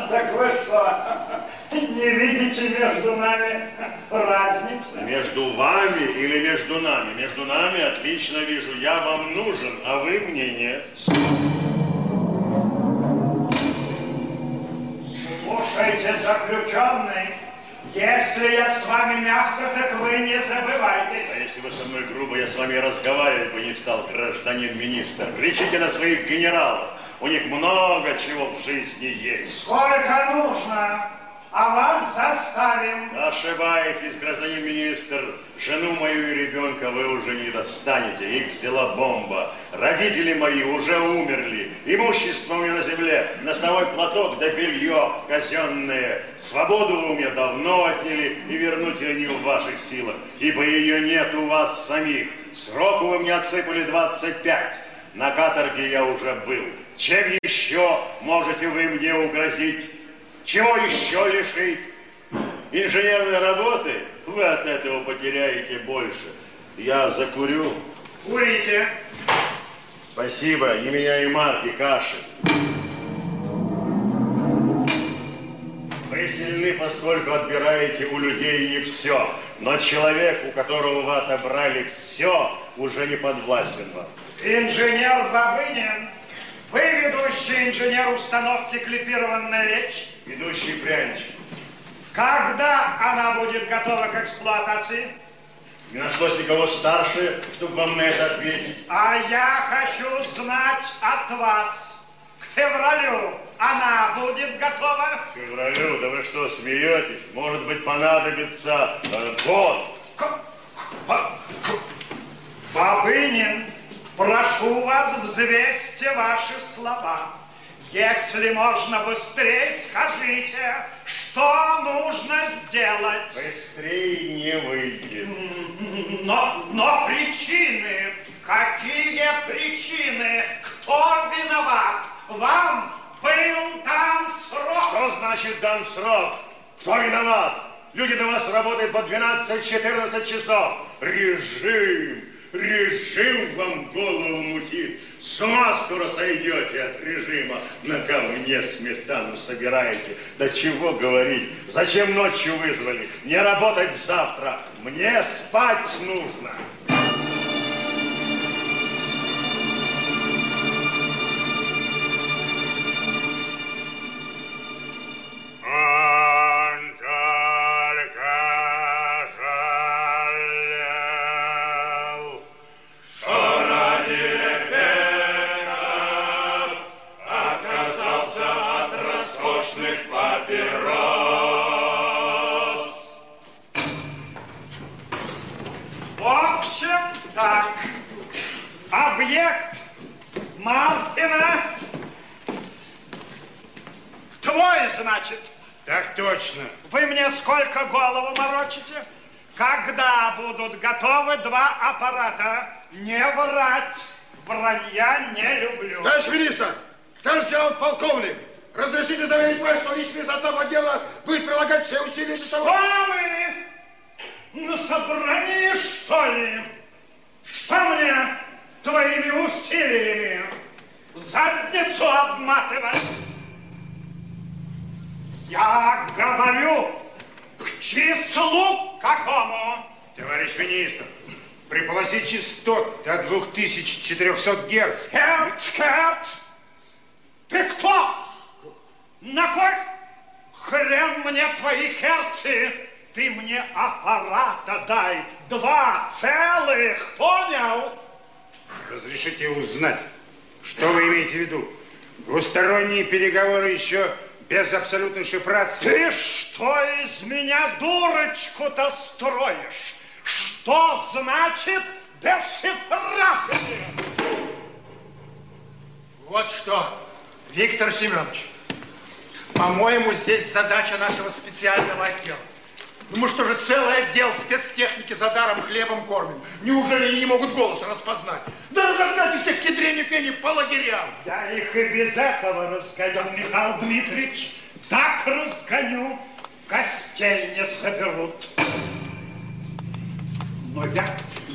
Так вы что, не видите между нами разницы? Между вами или между нами? Между нами отлично вижу. Я вам нужен, а вы мне нет. Слушайте, заключенный, если я с вами мягко, так вы не забывайтесь. А если вы со мной грубо, я с вами разговаривать бы не стал, гражданин министр. Кричите на своих генералов. У них много чего в жизни есть. Сколько нужно, а вас заставим. Ошибаетесь, гражданин министр. Жену мою и ребенка вы уже не достанете. Их взяла бомба. Родители мои уже умерли. Имущество у меня на земле. Носовой платок да белье казенное. Свободу вы у меня давно отняли и вернуть ее не в ваших силах, ибо ее нет у вас самих. Сроку вы мне отсыпали 25. На каторге я уже был. Чем еще можете вы мне угрозить? Чего еще лишить? Инженерной работы? Вы от этого потеряете больше. Я закурю. Курите. Спасибо. Не меня и марки каши. Вы сильны, поскольку отбираете у людей не все. Но человек, у которого вы отобрали все, уже не подвластен вам. Инженер Бабынин, вы ведущий инженер установки клипированная речь? Ведущий прянич. Когда она будет готова к эксплуатации? Не нашлось никого старше, чтобы вам на это ответить. А я хочу знать от вас. К февралю она будет готова? К февралю, да вы что, смеетесь? Может быть, понадобится э, год. Бабынин, прошу вас, взвесьте ваши слова. Если можно быстрее, скажите, что нужно сделать. Быстрее не выйдет. Но, но причины, какие причины, кто виноват? Вам был дан срок. Что значит дан срок? Кто виноват? Люди на вас работают по 12-14 часов. Режим. Режим вам голову мутит. С ума скоро сойдете от режима. На говне сметану собираете. Да чего говорить? Зачем ночью вызвали? Не работать завтра. Мне спать нужно. Он Объект Мартина твой, значит. Так точно. Вы мне сколько голову морочите? Когда будут готовы два аппарата? Не врать. Вранья не люблю. Товарищ министр, товарищ генерал-полковник, разрешите заверить вас, что личный состав отдела будет прилагать все усилия для того... Что вы? На собрании, что ли? Что мне твоими усилиями задницу обматывать? Я говорю к числу какому? Товарищ министр, при полосе частот до 2400 герц. Герц, герц! Ты кто? На кой хрен мне твои герцы? Ты мне аппарата дай. Два целых, понял? Разрешите узнать, что вы имеете в виду? Двусторонние переговоры еще без абсолютной шифрации. Ты что из меня дурочку-то строишь? Что значит дешифрация? Вот что, Виктор Семенович, по-моему, здесь задача нашего специального отдела. Ну мы что же целый отдел спецтехники за даром хлебом кормим? Неужели они не могут голос распознать? Да разогнать всех кедрени фени по лагерям. Я их и без этого разгоню, Михаил Дмитриевич. Так разгоню, костей не соберут. Но я,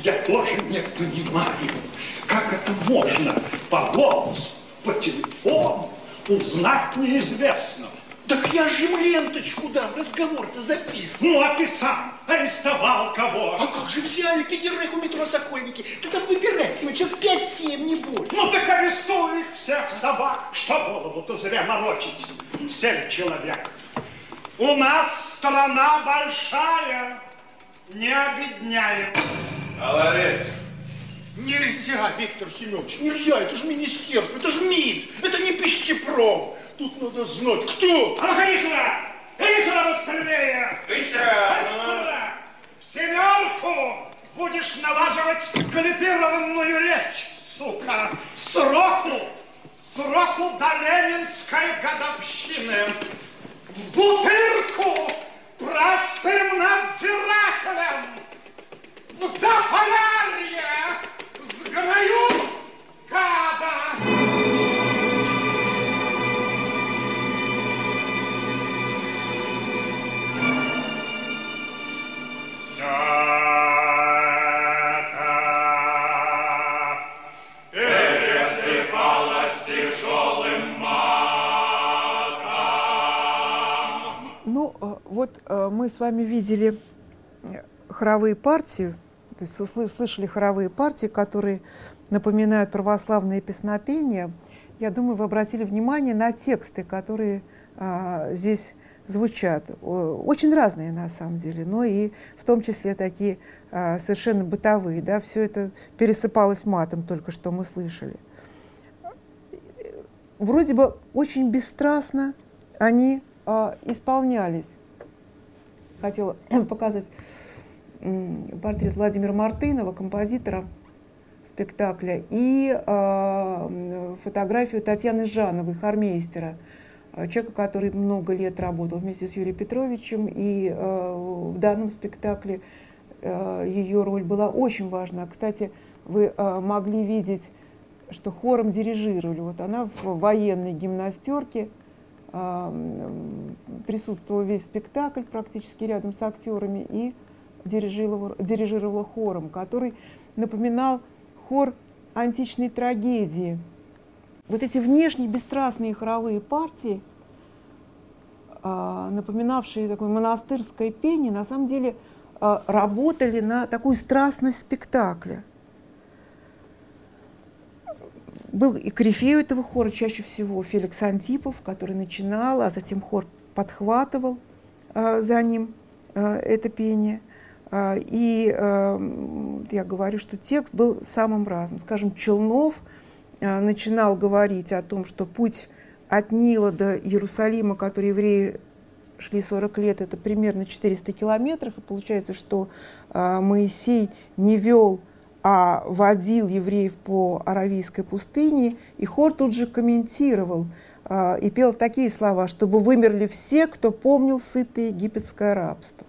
я тоже не понимаю, как это можно по голосу, по телефону узнать неизвестного. Так я же им ленточку дам, разговор-то записан. Ну, а ты сам арестовал кого? А как же взяли пятерых у метро Сокольники? Ты там выбирать всего человек пять-семь, не больше. Ну, так арестуй их всех собак. Что голову-то зря морочить? Семь человек. У нас страна большая. Не обедняем. Молодец. Нельзя, Виктор Семенович, нельзя. Это же министерство, это же МИД, это не пищепром. Тут надо знать, кто. А ну! Иди сюда быстрее! Быстро! Быстро! В семерку будешь налаживать калипированную речь, сука! Сроку! Сроку до Ленинской годовщины! В бутырку простым надзирателем! С вами видели хоровые партии, то есть сл- слышали хоровые партии, которые напоминают православные песнопения. Я думаю, вы обратили внимание на тексты, которые а, здесь звучат. Очень разные на самом деле, но и в том числе такие а, совершенно бытовые. Да? Все это пересыпалось матом, только что мы слышали. Вроде бы очень бесстрастно они а, исполнялись. Хотела показать портрет Владимира Мартынова, композитора спектакля, и м, фотографию Татьяны Жановой, хормейстера, а, человека, который много лет работал вместе с Юрием Петровичем, и а, в данном спектакле а, ее роль была очень важна. Кстати, вы а, могли видеть, что хором дирижировали. Вот она в военной гимнастерке, м, присутствовала весь спектакль практически рядом с актерами и дирижировала, дирижировала хором, который напоминал хор античной трагедии. Вот эти внешние бесстрастные хоровые партии, а, напоминавшие такое монастырское пение, на самом деле а, работали на такую страстность спектакля. Был и корифею этого хора чаще всего Феликс Антипов, который начинал, а затем хор подхватывал э, за ним э, это пение. Э, и э, я говорю, что текст был самым разным. Скажем, Челнов э, начинал говорить о том, что путь от Нила до Иерусалима, который евреи шли 40 лет, это примерно 400 километров, и получается, что э, Моисей не вел а водил евреев по Аравийской пустыне, и хор тут же комментировал э, и пел такие слова, чтобы вымерли все, кто помнил сытое египетское рабство.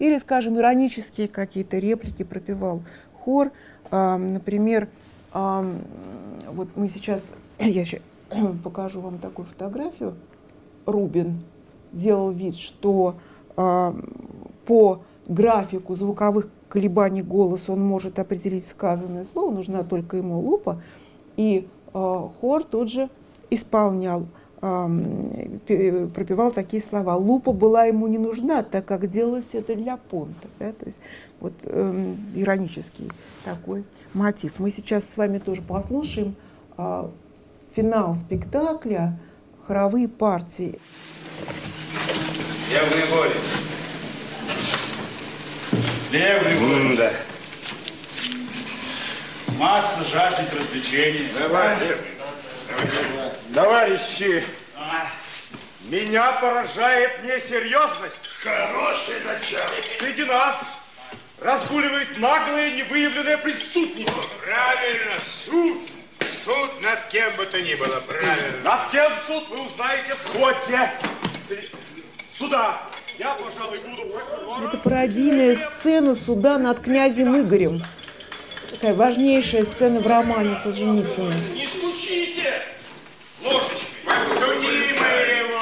Или, скажем, иронические какие-то реплики пропевал хор. Э, например, э, вот мы сейчас, я сейчас покажу вам такую фотографию. Рубин делал вид, что э, по графику звуковых колебаний голоса он может определить сказанное слово, нужна только ему лупа. И э, хор тут же исполнял, э, пропевал такие слова. Лупа была ему не нужна, так как делалось это для понта. Да? То есть вот э, иронический такой мотив. Мы сейчас с вами тоже послушаем э, финал спектакля «Хоровые партии». Я Григорий. Лев Григорьевич. Да. Масса жаждет развлечений. Давай, Товарищи, меня поражает несерьезность. Хороший начальник. Среди нас разгуливают наглые невыявленные преступники. Правильно, суд. Суд над кем бы то ни было, правильно. Над кем суд вы узнаете в ходе суда. Я, пожалуй, буду прокурором. Это пародийная сцена суда над князем Игорем. Такая важнейшая сцена в романе Солженицына. Не стучите! Ложечкой. Подсудимый его.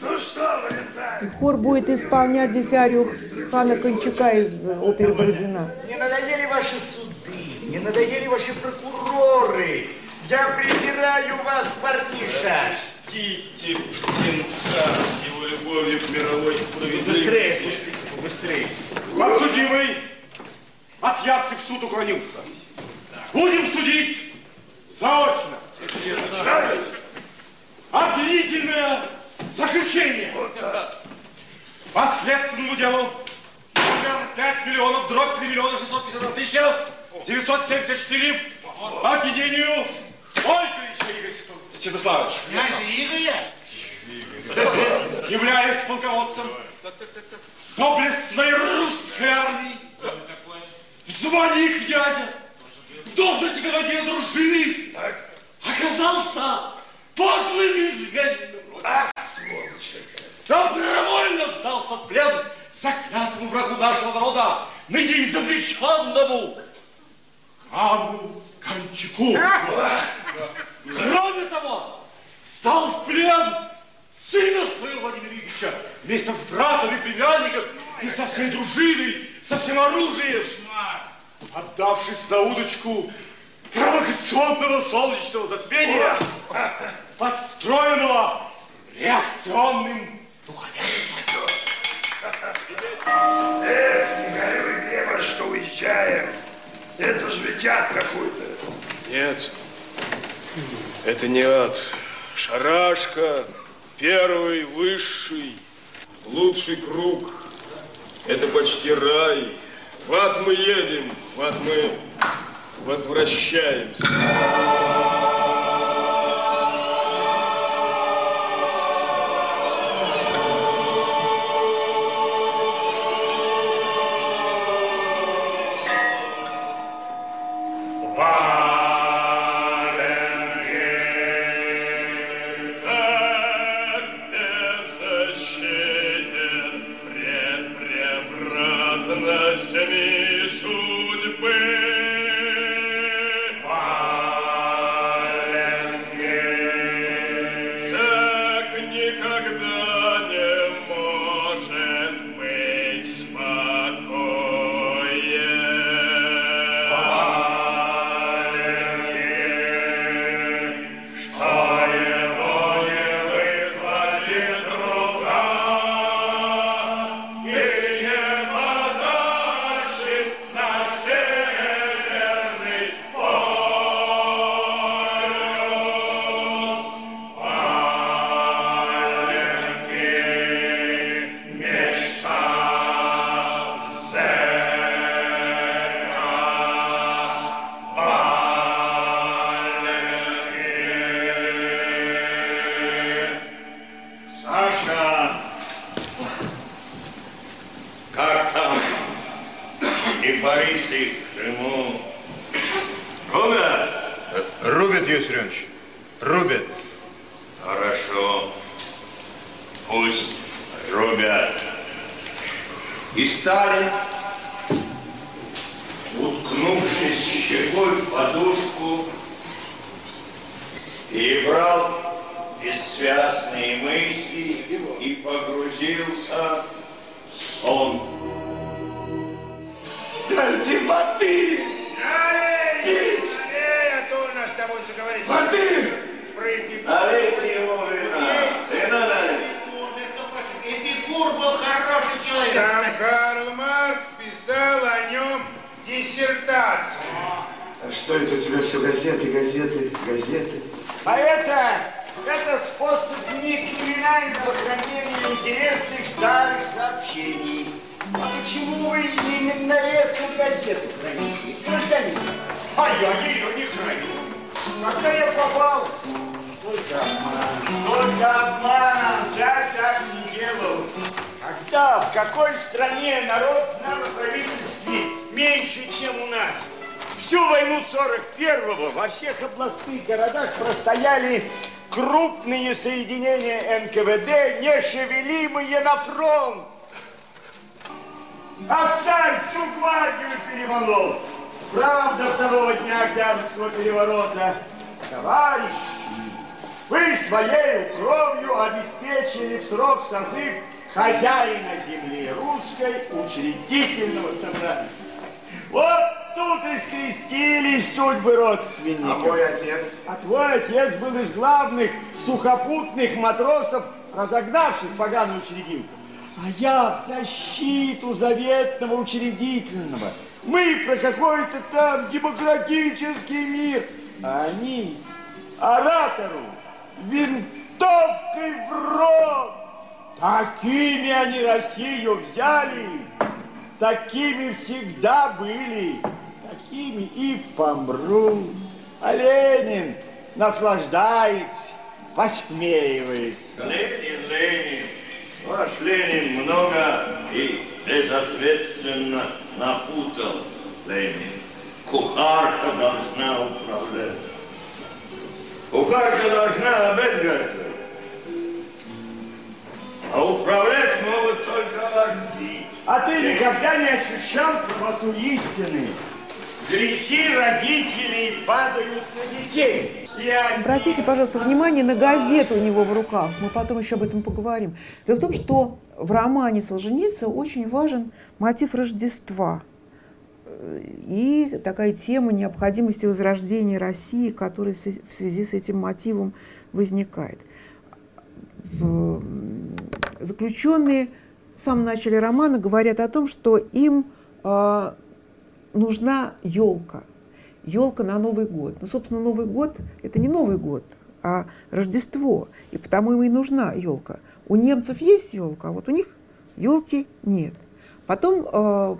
Ну что, Валентайн? И хор будет исполнять здесь арию Хана Кончука из оперы Бородина. Не надоели ваши суды, не надоели ваши прокуроры. Я презираю вас, парниша. Пустите птенца с его любовью к мировой справедливости. Быстрее, пустите, быстрее. Подсудимый от явки в суд уклонился. Будем судить заочно. Обвинительное заключение. По следственному делу номер 5 миллионов, дробь 3 миллиона 651 тысяча 974 по обвинению Ольговича Игоря Святославович. Князя Игоря? Являясь полководцем доблестной русской армии, в звании князя, в должности командира дружины, оказался подлым изменником. Ах, сволочь! Добровольно сдался в плен заклятому врагу нашего народа, ныне изобличенному Хану Кончаку. Кроме того, стал в плен сына своего Владимира Ильича вместе с братом и племянником и со всей дружиной, со всем оружием, отдавшись за удочку провокационного солнечного затмения, подстроенного реакционным духовенством. Эх, не горюй, Глеба, что уезжаем. Это же ведь ад какой-то. Нет, это не ад. Шарашка, первый, высший, лучший круг. Это почти рай. В ад мы едем, в ад мы возвращаемся. Рубят, Юрий Ильич, рубят. Хорошо. Пусть рубят. И стали, уткнувшись щекой в подушку, перебрал бессвязные мысли и погрузился в сон. Дайте воды! С тобой еще говорить. Воды! Прыгни. Налейте ему вина. Вина налейте. Эпикур был хороший человек. Там Карл Маркс писал о нем диссертацию. А что это у тебя все газеты, газеты, газеты? А это, это способ некриминального хранения интересных старых сообщений. А почему вы именно эту газету храните, гражданин? А я ее не храню. Когда я попал, только обман, только обманом, царь так не делал. Когда, в какой стране народ знал о правительстве меньше, чем у нас? Всю войну 41-го во всех областных городах простояли крупные соединения НКВД, нешевелимые на фронт. А царь всю гвардию перемолол. Правда второго дня Октябрьского переворота. Товарищи, вы своей кровью обеспечили в срок созыв хозяина земли русской учредительного собрания. Вот тут и скрестились судьбы родственников. А мой отец? А твой отец был из главных сухопутных матросов, разогнавших поганую учредилку. А я в защиту заветного учредительного. Мы про какой-то там демократический мир. А они оратору винтовкой в рот. Такими они Россию взяли, такими всегда были, такими и помрут. А Ленин наслаждается, посмеивается. Ленин, Ленин, ваш Ленин много и безответственно напутал Ленин. Кухарка должна управлять. Кухарка должна обед. А управлять могут только вожди. А ты никогда не ощущал правоту истины? Грехи родителей падают на детей. Обратите, пожалуйста, внимание на газету у него в руках. Мы потом еще об этом поговорим. Дело в том, что в романе Солженицына очень важен мотив Рождества и такая тема необходимости возрождения России, которая в связи с этим мотивом возникает. Заключенные в самом начале романа говорят о том, что им а, нужна елка. Елка на Новый год. Ну, собственно, Новый год – это не Новый год, а Рождество. И потому им и нужна елка. У немцев есть елка, а вот у них елки нет. Потом э,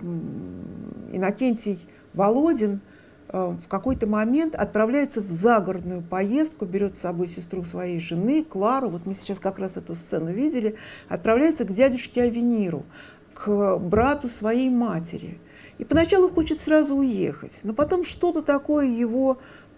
Иннокентий Володин э, в какой-то момент отправляется в загородную поездку, берет с собой сестру своей жены, Клару, вот мы сейчас как раз эту сцену видели, отправляется к дядюшке Авениру, к брату своей матери. И поначалу хочет сразу уехать, но потом что-то такое его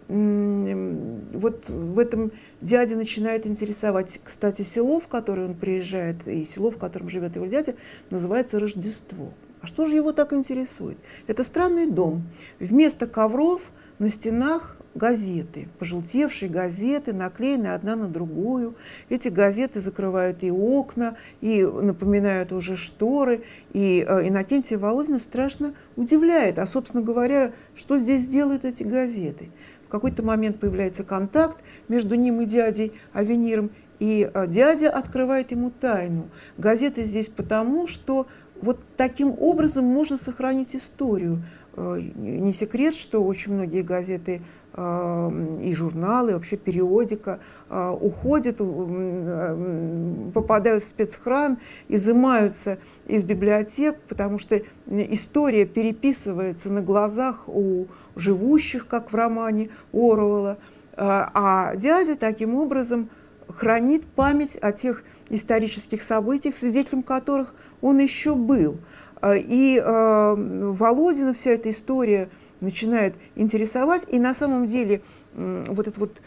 вот в этом дядя начинает интересовать. Кстати, село, в которое он приезжает, и село, в котором живет его дядя, называется Рождество. А что же его так интересует? Это странный дом. Вместо ковров на стенах газеты, пожелтевшие газеты, наклеенные одна на другую. Эти газеты закрывают и окна, и напоминают уже шторы. И э, Иннокентия Володина страшно удивляет. А, собственно говоря, что здесь делают эти газеты? В какой-то момент появляется контакт между ним и дядей Авениром, и э, дядя открывает ему тайну. Газеты здесь потому, что вот таким образом можно сохранить историю. Э, Не секрет, что очень многие газеты и журналы, вообще периодика э, уходят, м, попадают в спецхран, изымаются из библиотек, потому что история переписывается на глазах у живущих, как в романе Оруэлла. А а дядя таким образом хранит память о тех исторических событиях, свидетелем которых он еще был. И э, Володина вся эта история начинает интересовать. И на самом деле вот эта вот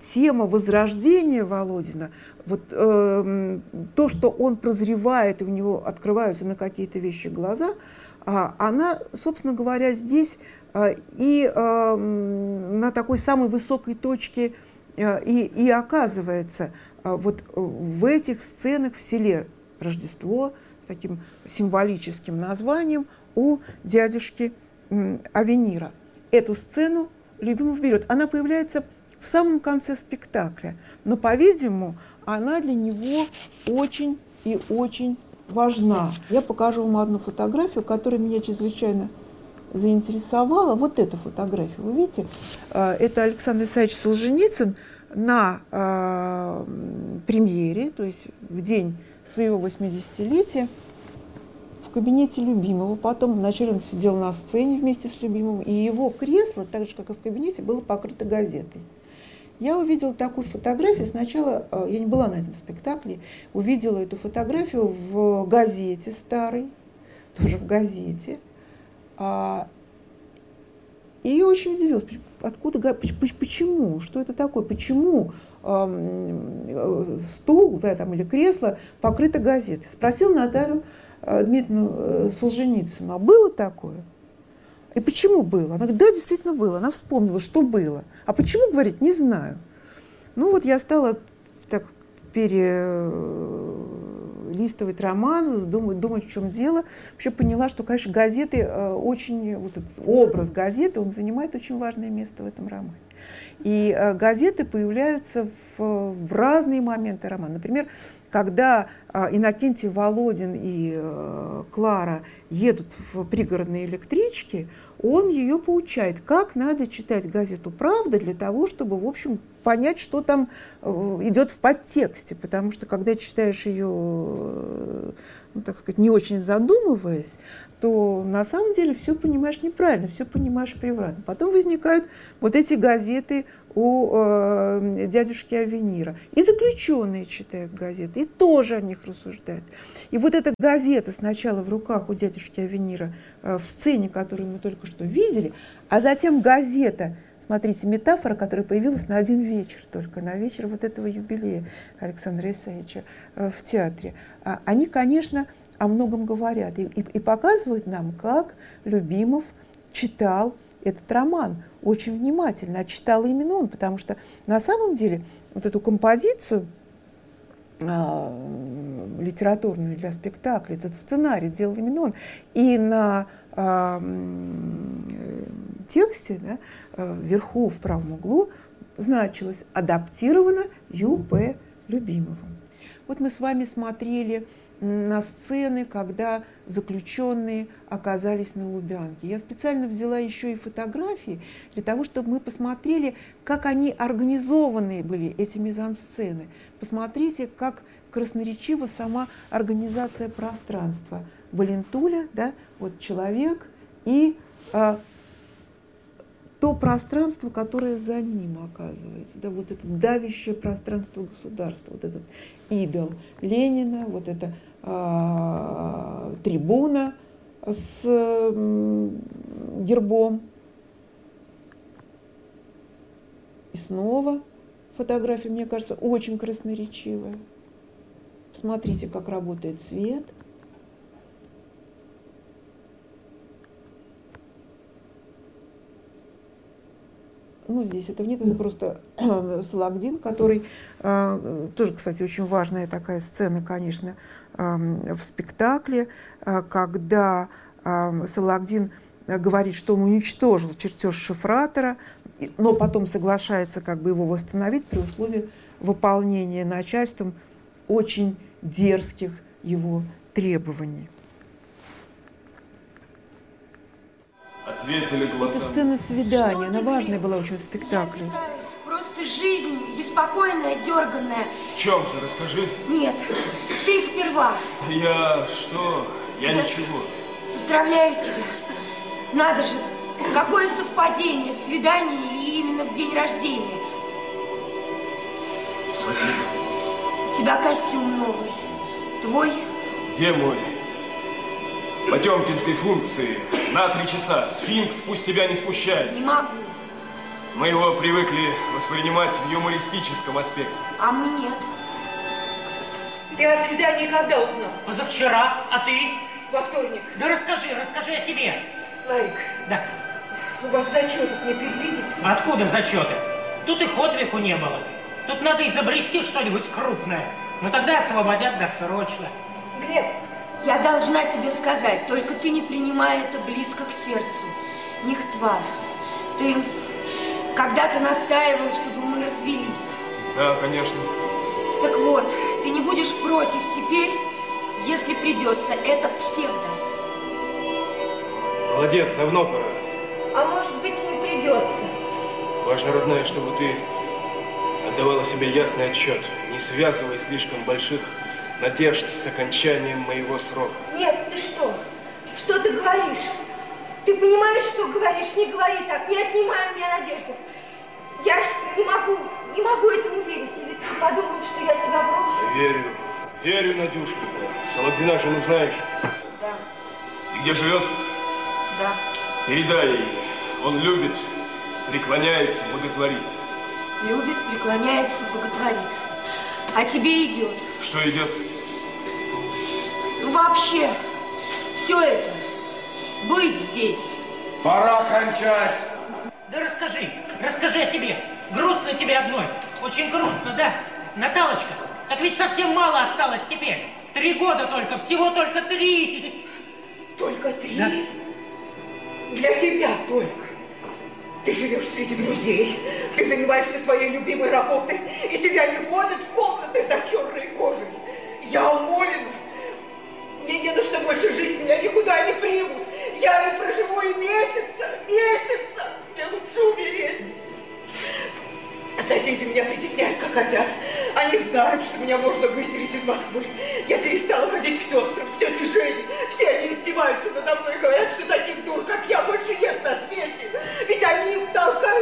тема возрождения Володина, вот э, то, что он прозревает, и у него открываются на какие-то вещи глаза, э, она, собственно говоря, здесь э, и э, на такой самой высокой точке э, и, и оказывается э, вот в этих сценах в селе Рождество с таким символическим названием у дядюшки Авенира. Эту сцену Любимов берет. Она появляется в самом конце спектакля, но, по-видимому, она для него очень и очень важна. Я покажу вам одну фотографию, которая меня чрезвычайно заинтересовала. Вот эта фотография, вы видите, э, это Александр Исаевич Солженицын на э, премьере, то есть в день своего 80-летия в кабинете любимого. Потом вначале он сидел на сцене вместе с любимым, и его кресло, так же, как и в кабинете, было покрыто газетой. Я увидела такую фотографию. Сначала э, я не была на этом спектакле, увидела эту фотографию в газете старой, тоже в газете. А, и очень удивилась, откуда, почему, что это такое, почему э, стул да, там, или кресло покрыто газетой. Спросил Наталью Дмитриевну Солженицыну, а было такое? И почему было? Она говорит, да, действительно было. Она вспомнила, что было. А почему, говорит, не знаю. Ну вот я стала так перелистывать роман, думать, думать, в чем дело. Вообще поняла, что, конечно, газеты э, очень, вот этот образ газеты, он занимает очень важное место в этом романе. И э, газеты появляются в, в разные моменты романа. Например, когда э, Иннокентий Володин и Клара едут в пригородные электрички, он ее поучает, как надо читать газету «Правда» для того, чтобы, в общем, понять, что там э, идет в подтексте. Потому что, когда читаешь ее, э, ну, так сказать, не очень задумываясь, то на самом деле все понимаешь неправильно, все понимаешь превратно. Потом возникают вот эти газеты у э, дядюшки Авенира. И заключенные читают газеты, и тоже о них рассуждают. И вот эта газета сначала в руках у дядюшки Авенира э, в сцене, которую мы только что видели, а затем газета, смотрите, метафора, которая появилась на один вечер только, на вечер вот этого юбилея Александра Исаевича э, в театре. А, они, конечно, о многом говорят и, и, и показывают нам, как Любимов читал этот роман очень внимательно, а читал именно он, потому что на самом деле вот эту композицию э, литературную для спектакля, этот сценарий делал именно он. И на э, тексте, да, э, вверху в правом углу значилось «Адаптировано Ю.П. Любимовым». Вот мы с вами смотрели на сцены, когда заключенные оказались на Лубянке. Я специально взяла еще и фотографии для того, чтобы мы посмотрели, как они организованы были, эти мизансцены. Посмотрите, как красноречива сама организация пространства. Валентуля, да, вот человек и а, то пространство, которое за ним оказывается, да, вот это давящее пространство государства, вот этот идол Ленина, вот эта э, трибуна с э, гербом. И снова фотография, мне кажется, очень красноречивая. Смотрите, как работает свет – ну, здесь это нет, это просто Салагдин, который э, тоже, кстати, очень важная такая сцена, конечно, э, в спектакле, э, когда э, Салагдин говорит, что он уничтожил чертеж шифратора, но потом соглашается как бы его восстановить при условии выполнения начальством очень дерзких его требований. Ответили глазам. Это сцена свидания, она важная была очень в спектакле. Просто жизнь беспокойная, дерганная. В чем же, расскажи. Нет, ты сперва. Да я что? Я да. ничего. Поздравляю тебя. Надо же, какое совпадение, свидание и именно в день рождения. Спасибо. У тебя костюм новый. Твой? Где мой? Потемкинской функции на три часа. Сфинкс пусть тебя не смущает. Не могу. Мы его привыкли воспринимать в юмористическом аспекте. А мы нет. Ты о свидании когда узнал? Позавчера, а ты? Во вторник. Да расскажи, расскажи о себе. Ларик. Да. У вас зачетов не предвидится? Откуда зачеты? Тут и ход веку не было. Тут надо изобрести что-нибудь крупное. Но тогда освободят досрочно. Глеб. Я должна тебе сказать, только ты не принимай это близко к сердцу. Нихтвар. Ты когда-то настаивал, чтобы мы развелись. Да, конечно. Так вот, ты не будешь против теперь, если придется. Это псевдо. Молодец, давно пора. А может быть, не придется. Важно, родная, чтобы ты отдавала себе ясный отчет, не связывая слишком больших надежд с окончанием моего срока. Нет, ты что? Что ты говоришь? Ты понимаешь, что говоришь? Не говори так, не отнимай у меня надежду. Я не могу, не могу этому верить. Или ты подумал, что я тебя брошу? Верю, верю, Надюшка. Саладина жену знаешь? Да, И где живет? да. Передай ей. Он любит, преклоняется, боготворит. Любит, преклоняется, боготворит. А тебе идет. Что идет? Ну вообще, все это, быть здесь. Пора кончать. Да расскажи, расскажи о себе. Грустно тебе одной. Очень грустно, да? Наталочка, так ведь совсем мало осталось теперь. Три года только, всего только три. Только три? Да. Для тебя только. Ты живешь среди друзей, ты занимаешься своей любимой работой, и тебя не водят в комнаты за черной кожей. Я уволена. Мне не на что больше жить, меня никуда не примут. Я не проживу и месяца, месяца. Мне лучше умереть. Соседи меня притесняют, как хотят. Они знают, что меня можно выселить из Москвы. Я перестала ходить к сестрам, к тете Жене. Все они издеваются надо мной, говорят, что таких дур, как я, больше нет на свете. Ведь они толкают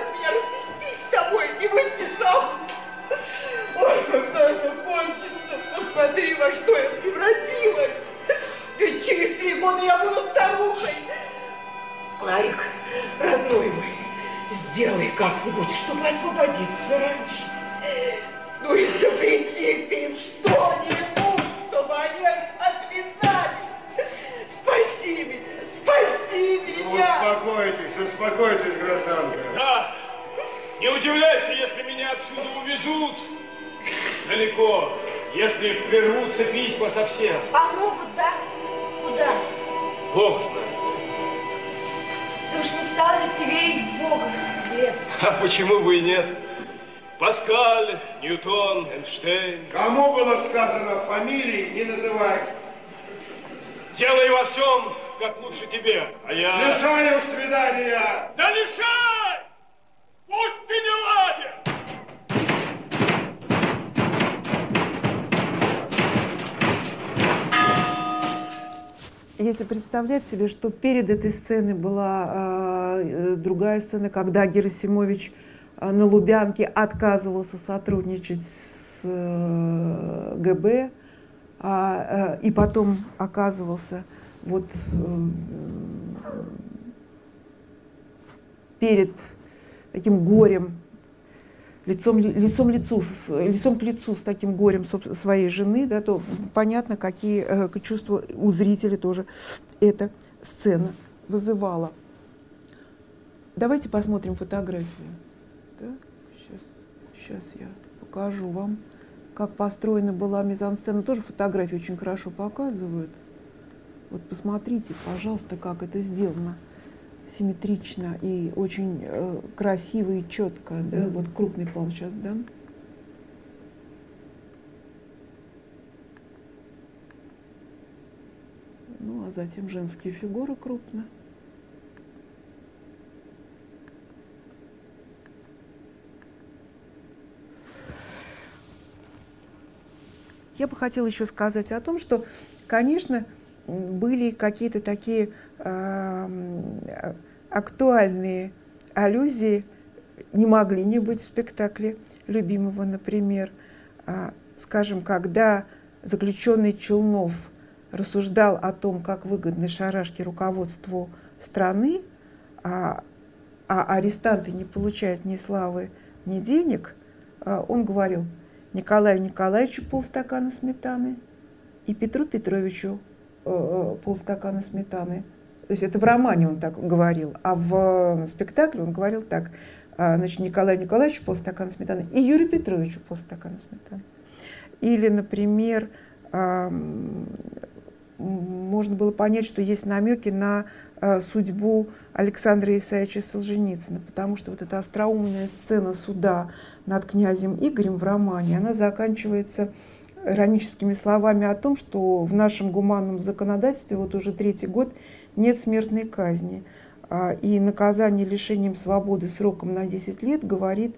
Эйнштейн. Кому было сказано фамилии не называть? Делай во всем, как лучше тебе, а я... Лишаю свидания! Да лишай! Будь ты не ладен! Если представлять себе, что перед этой сценой была э, другая сцена, когда Герасимович э, на Лубянке отказывался сотрудничать с э, ГБ, а, э, и потом оказывался вот э, перед таким горем, лицом, лицом, лицу, с, лицом к лицу с таким горем своей жены, да, то понятно, какие чувства у зрителя тоже эта сцена вызывала. Давайте посмотрим фотографию. Да? Сейчас, сейчас я покажу вам, как построена была мизансцена. Тоже фотографии очень хорошо показывают. Вот посмотрите, пожалуйста, как это сделано симметрично и очень э, красиво и четко. Да? Мгм. Вот крупный план сейчас, да? Ну, а затем женские фигуры крупно. Я бы хотела еще сказать о том, что, конечно, были какие-то такие а, актуальные аллюзии, не могли не быть в спектакле любимого, например. А, Скажем, когда заключенный Челнов рассуждал о том, как выгодны шарашки руководству страны, а, а арестанты не получают ни славы, ни денег, а, он говорил Николаю Николаевичу полстакана сметаны и Петру Петровичу э, э, полстакана сметаны. То есть это в романе он так говорил, а в спектакле он говорил так. А, значит, Николаю Николаевичу полстакана сметаны и Юрию Петровичу полстакана сметаны. Или, например, можно было понять, что есть намеки на э, судьбу Александра Исаевича Солженицына, потому что вот эта остроумная сцена суда над князем Игорем в романе, она заканчивается ироническими словами о том, что в нашем гуманном законодательстве вот уже третий год нет смертной казни. А, и наказание лишением свободы сроком на 10 лет говорит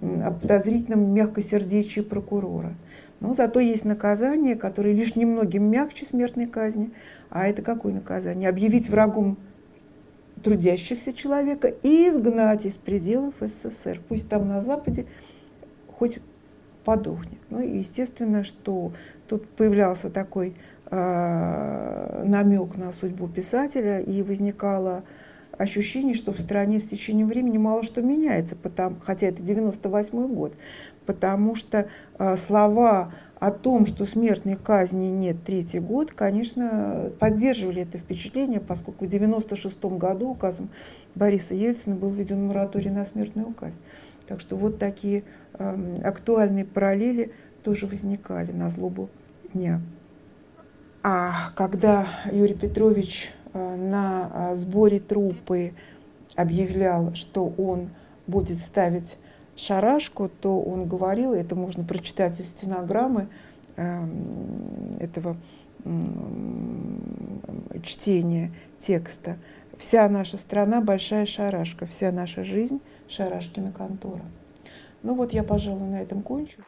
о подозрительном мягкосердечии прокурора. Но зато есть наказание, которое лишь немногим мягче смертной казни. А это какое наказание? Объявить врагом трудящихся человека и изгнать из пределов СССР. Пусть там на Западе хоть подохнет. Ну и естественно, что тут появлялся такой э, намек на судьбу писателя, и возникало ощущение, что в стране с течением времени мало что меняется, потому, хотя это 98 год, потому что э, слова о том, что смертной казни нет третий год, конечно, поддерживали это впечатление, поскольку в 96 году указом Бориса Ельцина был введен мораторий на смертную казнь. Так что вот такие э, актуальные параллели тоже возникали на злобу дня. А когда Юрий Петрович э, на э, сборе трупы объявлял, что он будет ставить шарашку, то он говорил, это можно прочитать из стенограммы э, этого чтения текста. Вся наша страна большая шарашка, вся наша жизнь Шарашкина контора. Ну вот я, пожалуй, на этом кончу.